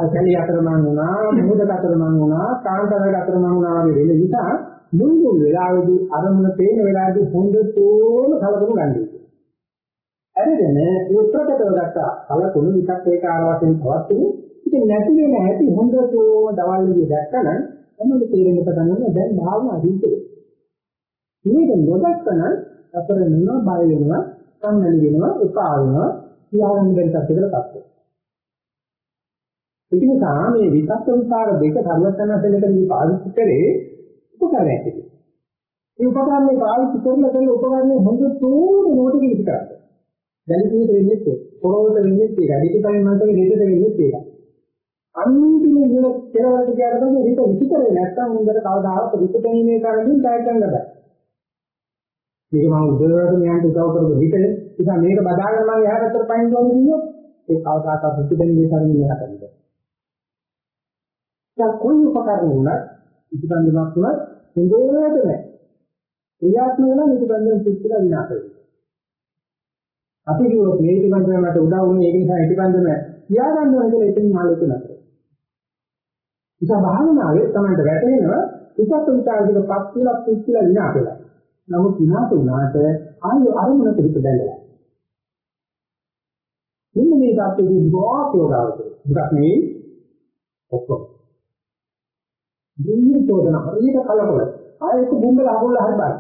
කැලිය අතරමං වුණා, මොහොතක අතරමං වුණා, කාන්තාරයක අතරමං වුණා වගේ වෙන නිසා මුළු වෙලාවේදී අරමුණ පේන වෙලාවේදී හොඳටම කලකම ගන්න. ඇරගෙන ඒ ප්‍රකටව ගත්ත කලකුණු විතක් ඒක ආරවටෙන් පවත්තුනේ ඉතින් නැති වෙන හැටි හොඳටම දවල් විදිහ දැක්කම තමයි තේරෙන්න පටන් ගන්න දැන් භාවනා හිතේ. මේක නොදැක්කම අපර නෙමෙයි බය වෙනවා, කම්මැලි වෙනවා, එපා වෙනවා, කියාගන්න බැරි තත්ත්වයකට පත් වෙනවා. ඒක නිසා මේ විතක්ක විකාර දෙක සර්වඥාසලකදී පාවිච්චි කරේ උපකාරයක් විදිහට. මේ උපකරණේ පාවිච්චි කරන කරන උපකරණේ හොඳ තෝරන නෝටි කිලි කරා. දැලිපිට වෙන්නේ ඒක. පොරොවට වෙන්නේ ඒක. අදිටපයින් මන්ටේ හේතට වෙන්නේ ඒක. අන්තිම ඉන්න කෙරවලට ගියාට පස්සේ හිත විචිතරේ නැත්තම් හොඳට කවදාවත් විචිතීමේ කරමින් ටයර් ගන්න බෑ. මේක මම උදේට මෙයන්ට උදව් කරපු හිතේ. ඉතින් මේක බදාගෙන මම එහා පැත්තට පයින් ගියොත් ඉන්නොත් ඒ කවදාකවත් විචිතීමේ කරමින් එහාට යනවා. දැන් කොයි උපකරණ වුණත් ඉතිබන්දමක් වුණත් හොඳට නැහැ. ක්‍රියාත්මක වෙන ඉතිබන්දම පිටිලා විනාශ වෙනවා. අපි කිව්වොත් මේ ඉතිබන්දම මට උදව් වුණේ ඒක නිසා ඉතිබන්දම තියාගන්න ඕන කියලා එතනින් ආලෝක නැතර. නිසා භාවනාවේ තමයි වැටෙනවා විචක්ක විචාරයකපත් වෙලා පිටිලා විනාශ වෙලා. නමුත් විනාශ වුණාට ආයෙ අරමුණට හිත බැඳලා. මෙන්න මේ ධාතුවේ ගෝපයෝගාවද. දුක් නෙවෙයි ඔක්කොම. දෙන්නේ තෝරන හරියට කලකොල. ආයෙත් බුම්බල අහුල්ල හරි බලන්න.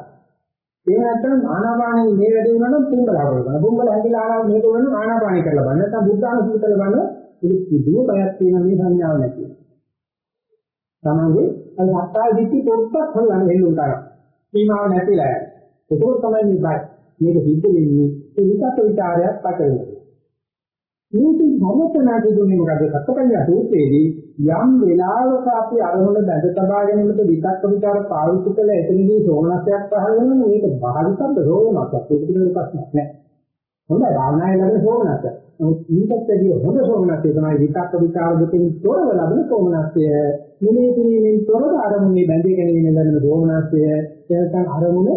ඒ නැත්තම් ආනාපානෙ මේ වැඩේ වෙනවා නම් බුම්බල අහුල්ල බලන්න. බුම්බල හැදිලා ආනාපානෙ මේක වෙනවා ආනාපානෙ කරලා බලන්න. නැත්තම් බුද්ධානුසූතල බලන්න. ඒක කිසිම බයක් තියෙන මේ සංඥාවක් නැති. තමන්ගේ අර සත්‍යය දිට්ඨි පොත්තක් හොයන්න වෙන්න උන්ටා. සීමාව නැතිලා යනවා. ඒක තමයි මේ බය. මේක හිත වෙන්නේ ඒ විකත් විචාරයක් පට වෙනවා. මේක භවතනාදී දුන්නේ මොකද? සත්‍යපඤ්ඤා සූත්‍රයේදී යම් වෙලාවක අපි අරමුණ බැඳ තබා ගැනීමට විතක්ක විචාර පාවිච්චි කළ එතනදී සෝමනස්යක් පහළ වෙනවා මේක භාවිතද සෝමනස්යක් ඒක පිළිබඳ ප්‍රශ්නයක් නෑ හොඳයි භාවනාවේ ලැබෙන සෝමනස්ස නමුත් ඊටත් වැඩිය හොඳ සෝමනස්ය තමයි විතක්ක විචාර දෙකෙන් තොරව ලැබෙන සෝමනස්ය නිමේ කිරීමෙන් තොරව අරමුණේ බැඳ ගැනීමෙන් ලැබෙන සෝමනස්ය එනකන් අරමුණ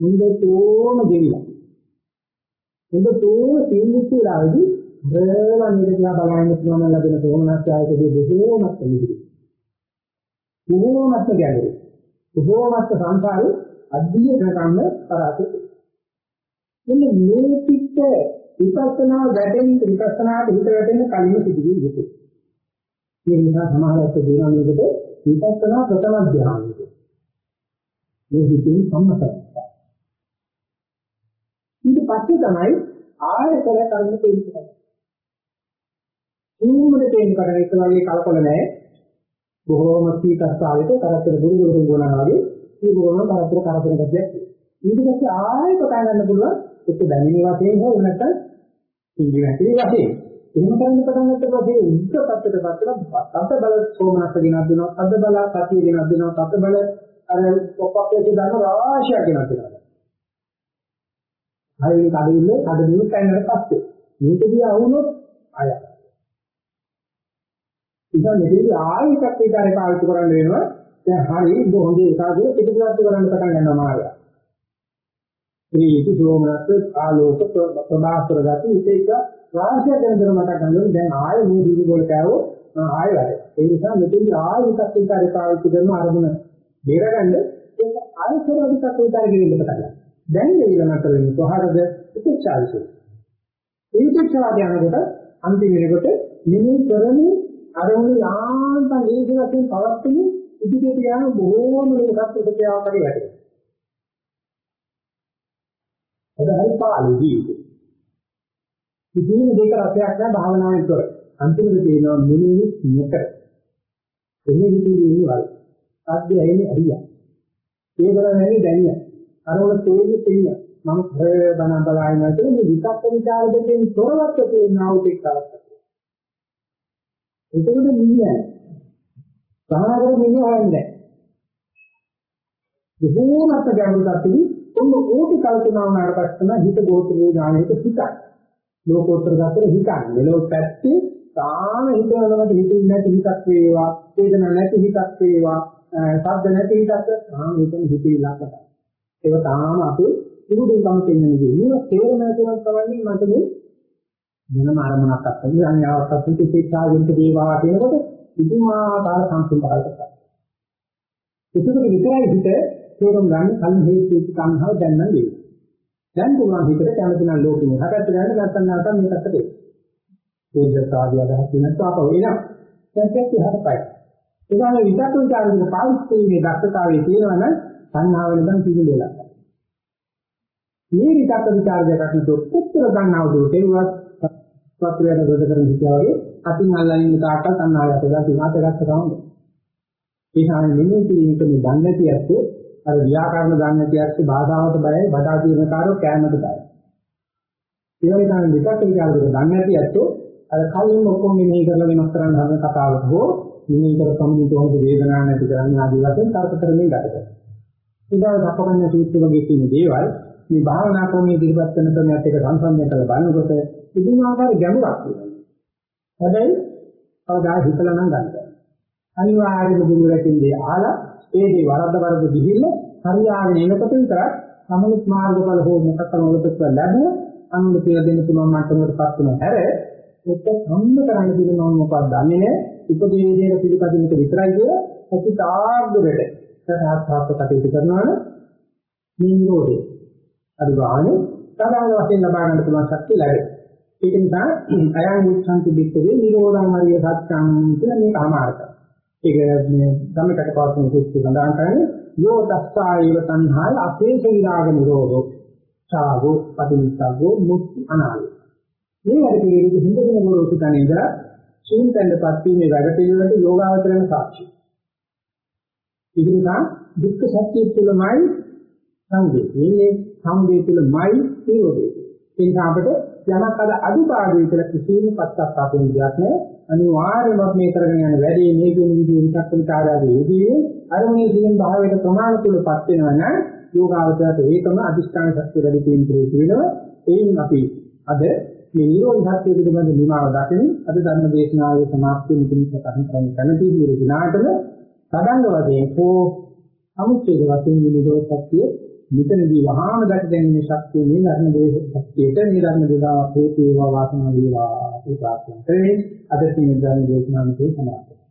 මුන්දතෝම දෙවිලා මුන්දතෝ තීන්දුවලාදී බේලා නිරදියා බලන්න පුළුවන් ලැබෙන සෝමනස්යයකදී බොහෝමත් මිදිරි. බොහෝමත්ම ගැඹුරු. බොහෝමත්ම සංසාරේ අධ්‍යය කරගන්න කරාතේ. මෙන්න මේ පිට විපස්සනා වැඩෙන විපස්සනාට හිත වැටෙන කලින් සිදුවී යුතුයි. මේ නිසා සමාහලත් දෙනවා මේකට විපස්සනා ප්‍රථම ධ්‍යානය. මේ හිතේ සම්මතයි. ඊට පස්සේ තමයි ආයතන කර්ම තේරුම් ඌමඩ තේින්න පටන් එක වගේ කලකොල නැහැ. බොහෝම සීතස්තාවයට කරත්තර බුරු බුරු ගොනා වගේ මේ බොහෝම කරත්තර කරත්තර ගැතියක්. ඊට පස්සේ ආයෙ පටන් ගන්න පුළුවන් ඒක දැනෙන වශයෙන් හෝ නැත්නම් ඉන්දිය නැති වශයෙන්. එහෙම කරන්න පටන් ගන්නකොට මේ උද්ද පැත්තට පැත්තට අත බල සෝමනස්ස ගෙනත් දෙනවා, අද බල සතිය ගෙනත් දෙනවා, අත බල අර පොප්ප් එකේ දාන රාශියක් ගෙනත් දෙනවා. හරියට කඩින්නේ කඩින්නේ කන්නට පස්සේ. මේකදී ආවුනොත් අය. ඉතින් මේකදී ආයෙත් විතරේ පාවිච්චි කරන්න වෙනවා. දැන් හරි හොඳ එකකගේ පිටිපස්ස කරන්න පටන් ගන්නවා මාර්ගය. ප්‍රීති සෝමනස්ස ආලෝක ප්‍රභාස්වර ගති විශේෂ රාශිය ගැන දර මතක් ගන්න දැන් ආයෙ මේ දීවි වල කෑවෝ ආයෙ වැඩ. ඒ නිසා මෙතෙන්දී ආයෙත් විතරේ පාවිච්චි කරන අරමුණ බේරගන්න ඒක ආයෙත් විතරේ ගෙන්න පටන් ගන්නවා. දැන් දෙවිලම කරන්නේ කොහරද උපේක්ෂාවිසු. ඒ උපේක්ෂාව යනකොට අන්තිම වෙනකොට මෙනි කරන්නේ අරමුණු යාන්තම් ඒක වශයෙන් පවත්තුනේ ඉදිරියට යන බොහෝම ලෝකත් උපේක්ෂාව කරේ වැඩේ. එදහයි පාළු ජීවිතේ. කිසිම දෙයක රසයක් නැහැ භාවනාවෙන් තොර. අන්තිමට තියෙනවා මෙනෙහි නොකර. එන්නේ විදිහේ ඉන්නවල. සාධ්‍ය ඇහෙන්නේ අරියා. ඒ කරන්නේ දැනියා. අරවල තේජි තේිය මම හේ බණ බලාගෙන ඉඳලා මේ විකප්ප විචාර දෙකෙන් තොරවත් තියෙනා උපේ කරත් එතකොට නින්නේ සාහකර නින්නේ හොයන්නේ බොහෝමත් ගැඹුරට අපි ඔන්න ඕටි කල්පනා වුණාට පස්සේ හිත ගෝත්‍රයේ ඥානයට හිතයි ලෝකෝත්තර ගතේ හිතන්නේ මෙලොව පැත්තේ තාම හිතවලකට හිතින් නැති හිතක් වේවා වේදන නැති හිතක් වේවා ශබ්ද නැති හිතක් තාම හිතෙන් හිතේ ලක්කට ඒක තාම අපේ ඉරුදුන් තම දෙන්නේ නෙවෙයි. මේක තේරෙන තුනක් තමයි මට මේ මොනම අරමුණක් අත්දැකීම් සංයාවක් අත්දැකීම් පිටාවෙන්ට දේවා කියනකොට ඉදුමාකාර සංසුන්භාවයක් කරනවා. ඒකක විතරයි හිත තේරුම් ගන්න කලින් හේතු සංහව දැන් නම් දෙයි. දැන් පුළුවන් හිතට කැමති නම් ලෝකෙම හකට ගන්න නැත්නම් නැත්නම් මේකට දෙයි. ඒකතාවිය අදහස් වෙනත් ආපහු එනවා. දැන් කැටි හරපයි. ඒ වගේ විදක් විචාරින පාවිච්චි මේ දක්ෂතාවයේ තියෙනවනම් සංහාව වෙනකන් පිළිදෙලා. මේ විතක්ක ਵਿਚාර දෙකක් උත්තර ගන්නව දුරට ඒවත් සත්‍යයට ගොඩ කරගෙන හිටියා වගේ අතින් අල්ලන්නේ කාටවත් සංහාවයට ගා සීමාත ගත්ත කවුද? ඒ හැම මෙන්නේ තියෙනක මේ දන්නේ නැති ඇත්තේ අර ව්‍යාකරණ දන්නේ නැති ඇත්තේ බාධාවට බයයි බඩා දින කාරෝ කෑමට බයයි. ඒ වගේ තමයි විතක්ක ਵਿਚාර දෙක දන්නේ නැති ඇත්තෝ අර කලින් ඔක්කොම මෙහෙ කරලා වෙනස් කරන්න හදන කතාවට හෝ මෙහෙ කර සමුදිත හොඳ වේදනාවක් නැති කරන්න ආදී වශයෙන් තර්ක කරමින් ගත කරනවා. ඊගාව අපකරණ සූත්‍ර වගේ තියෙන දේවල් මේ භාවනා ක්‍රමයේ ඉදිරිපත් කරන ක්‍රමයට එක සංසන්දනය කරලා බලනකොට පුදුමාකාර ගැඹුරක් තියෙනවා. හැබැයි කවදා හිතලා නම් ගන්න බෑ. අනිවාර්යයෙන්ම ගුරු රැකින්නේ ආලා ඒ දේ වරද්ද වරද්ද ගිහිල්ලා හරියාගෙන එනකොට විතරක් සමුත් මාර්ගඵල හෝ මොකක්ද මොකටද ලැබුණ අනුල කියලා දෙන්න පුළුවන් මට්ටමකටපත් වෙන හැර ඔක්ක සම්ම කරන්න දෙන මොන මොකක්ද දන්නේ නැහැ. උපදේශයේ පිළිපදිනක විතරයි කියලා ඇති තාක් දුරට සහාත්පාත කටයුතු කරනවා නම් මේ නිරෝධය අද ගානේ සාධාරණ වශයෙන් ලබා ගන්න පුළුවන් ශක්තිය ලැබෙනවා. ඒක නිසා අයං උච්ඡන්ති බික්කවේ නිරෝධං හරිය සත්‍යං කියලා මේක අමාරක. ඒක මේ ධම්මකට පවත්වන සූත්‍රය සඳහන් කරන්නේ යෝ දස්සායව තණ්හාය අපේක්ෂ විරාග නිරෝධෝ සාගෝ පටිච්චසග්ගෝ මුක්ති අනාලය. මේ වැඩ පිළිවෙලක හිඳගෙන මොරොසු තැන ඉඳලා සූන්තෙන්පත් වීමේ වැඩ පිළිවෙලට යෝගාවචරණ සාක්ෂි. ඒක නිසා දුක්ඛ සත්‍ය තුළමයි සංවේ. මේ සංවේ තුළමයි නිරෝධය. ඒ නිසා අපිට යමක් අද අදුපාඩුයි කියලා කිසිම පස්සක්තාපෙන් දෙයක් නැහැ. අනිවාර්යයෙන්ම මේ කරගෙන යන වැඩේ මේ කියන විදිහේ විචක්ක විචාරාවේ යෙදී අරමුණේ තියෙන භාවයට ප්‍රමාණ තුලපත් වෙනවා නම් යෝගාවචරයට ඒකම අදිෂ්ඨාන ශක්තිය වැඩි තීන් ප්‍රේත වෙනවා. එයින් අපි අද මේ නිරෝධ සත්‍ය පිළිබඳ නිමාව දකින අද ධර්ම දේශනාවේ සමාප්තිය මුලින්ම සටහන් කරන්න කැමති විදිහට සදංග වශයෙන් හෝ අමුච්ඡේද වශයෙන් මේ නිරෝධ ශක්තිය මෙතනදී වහාම දැක ගැනීමේ ශක්තිය මේ ධර්ම දේශ ශක්තියට මේ ධර්ම දේවා හේතු වේවා වාසනාව වේවා ඒ ප්‍රාර්ථනා කරේ අද තියෙන ධර්ම දේශනාවේ සමාප්තිය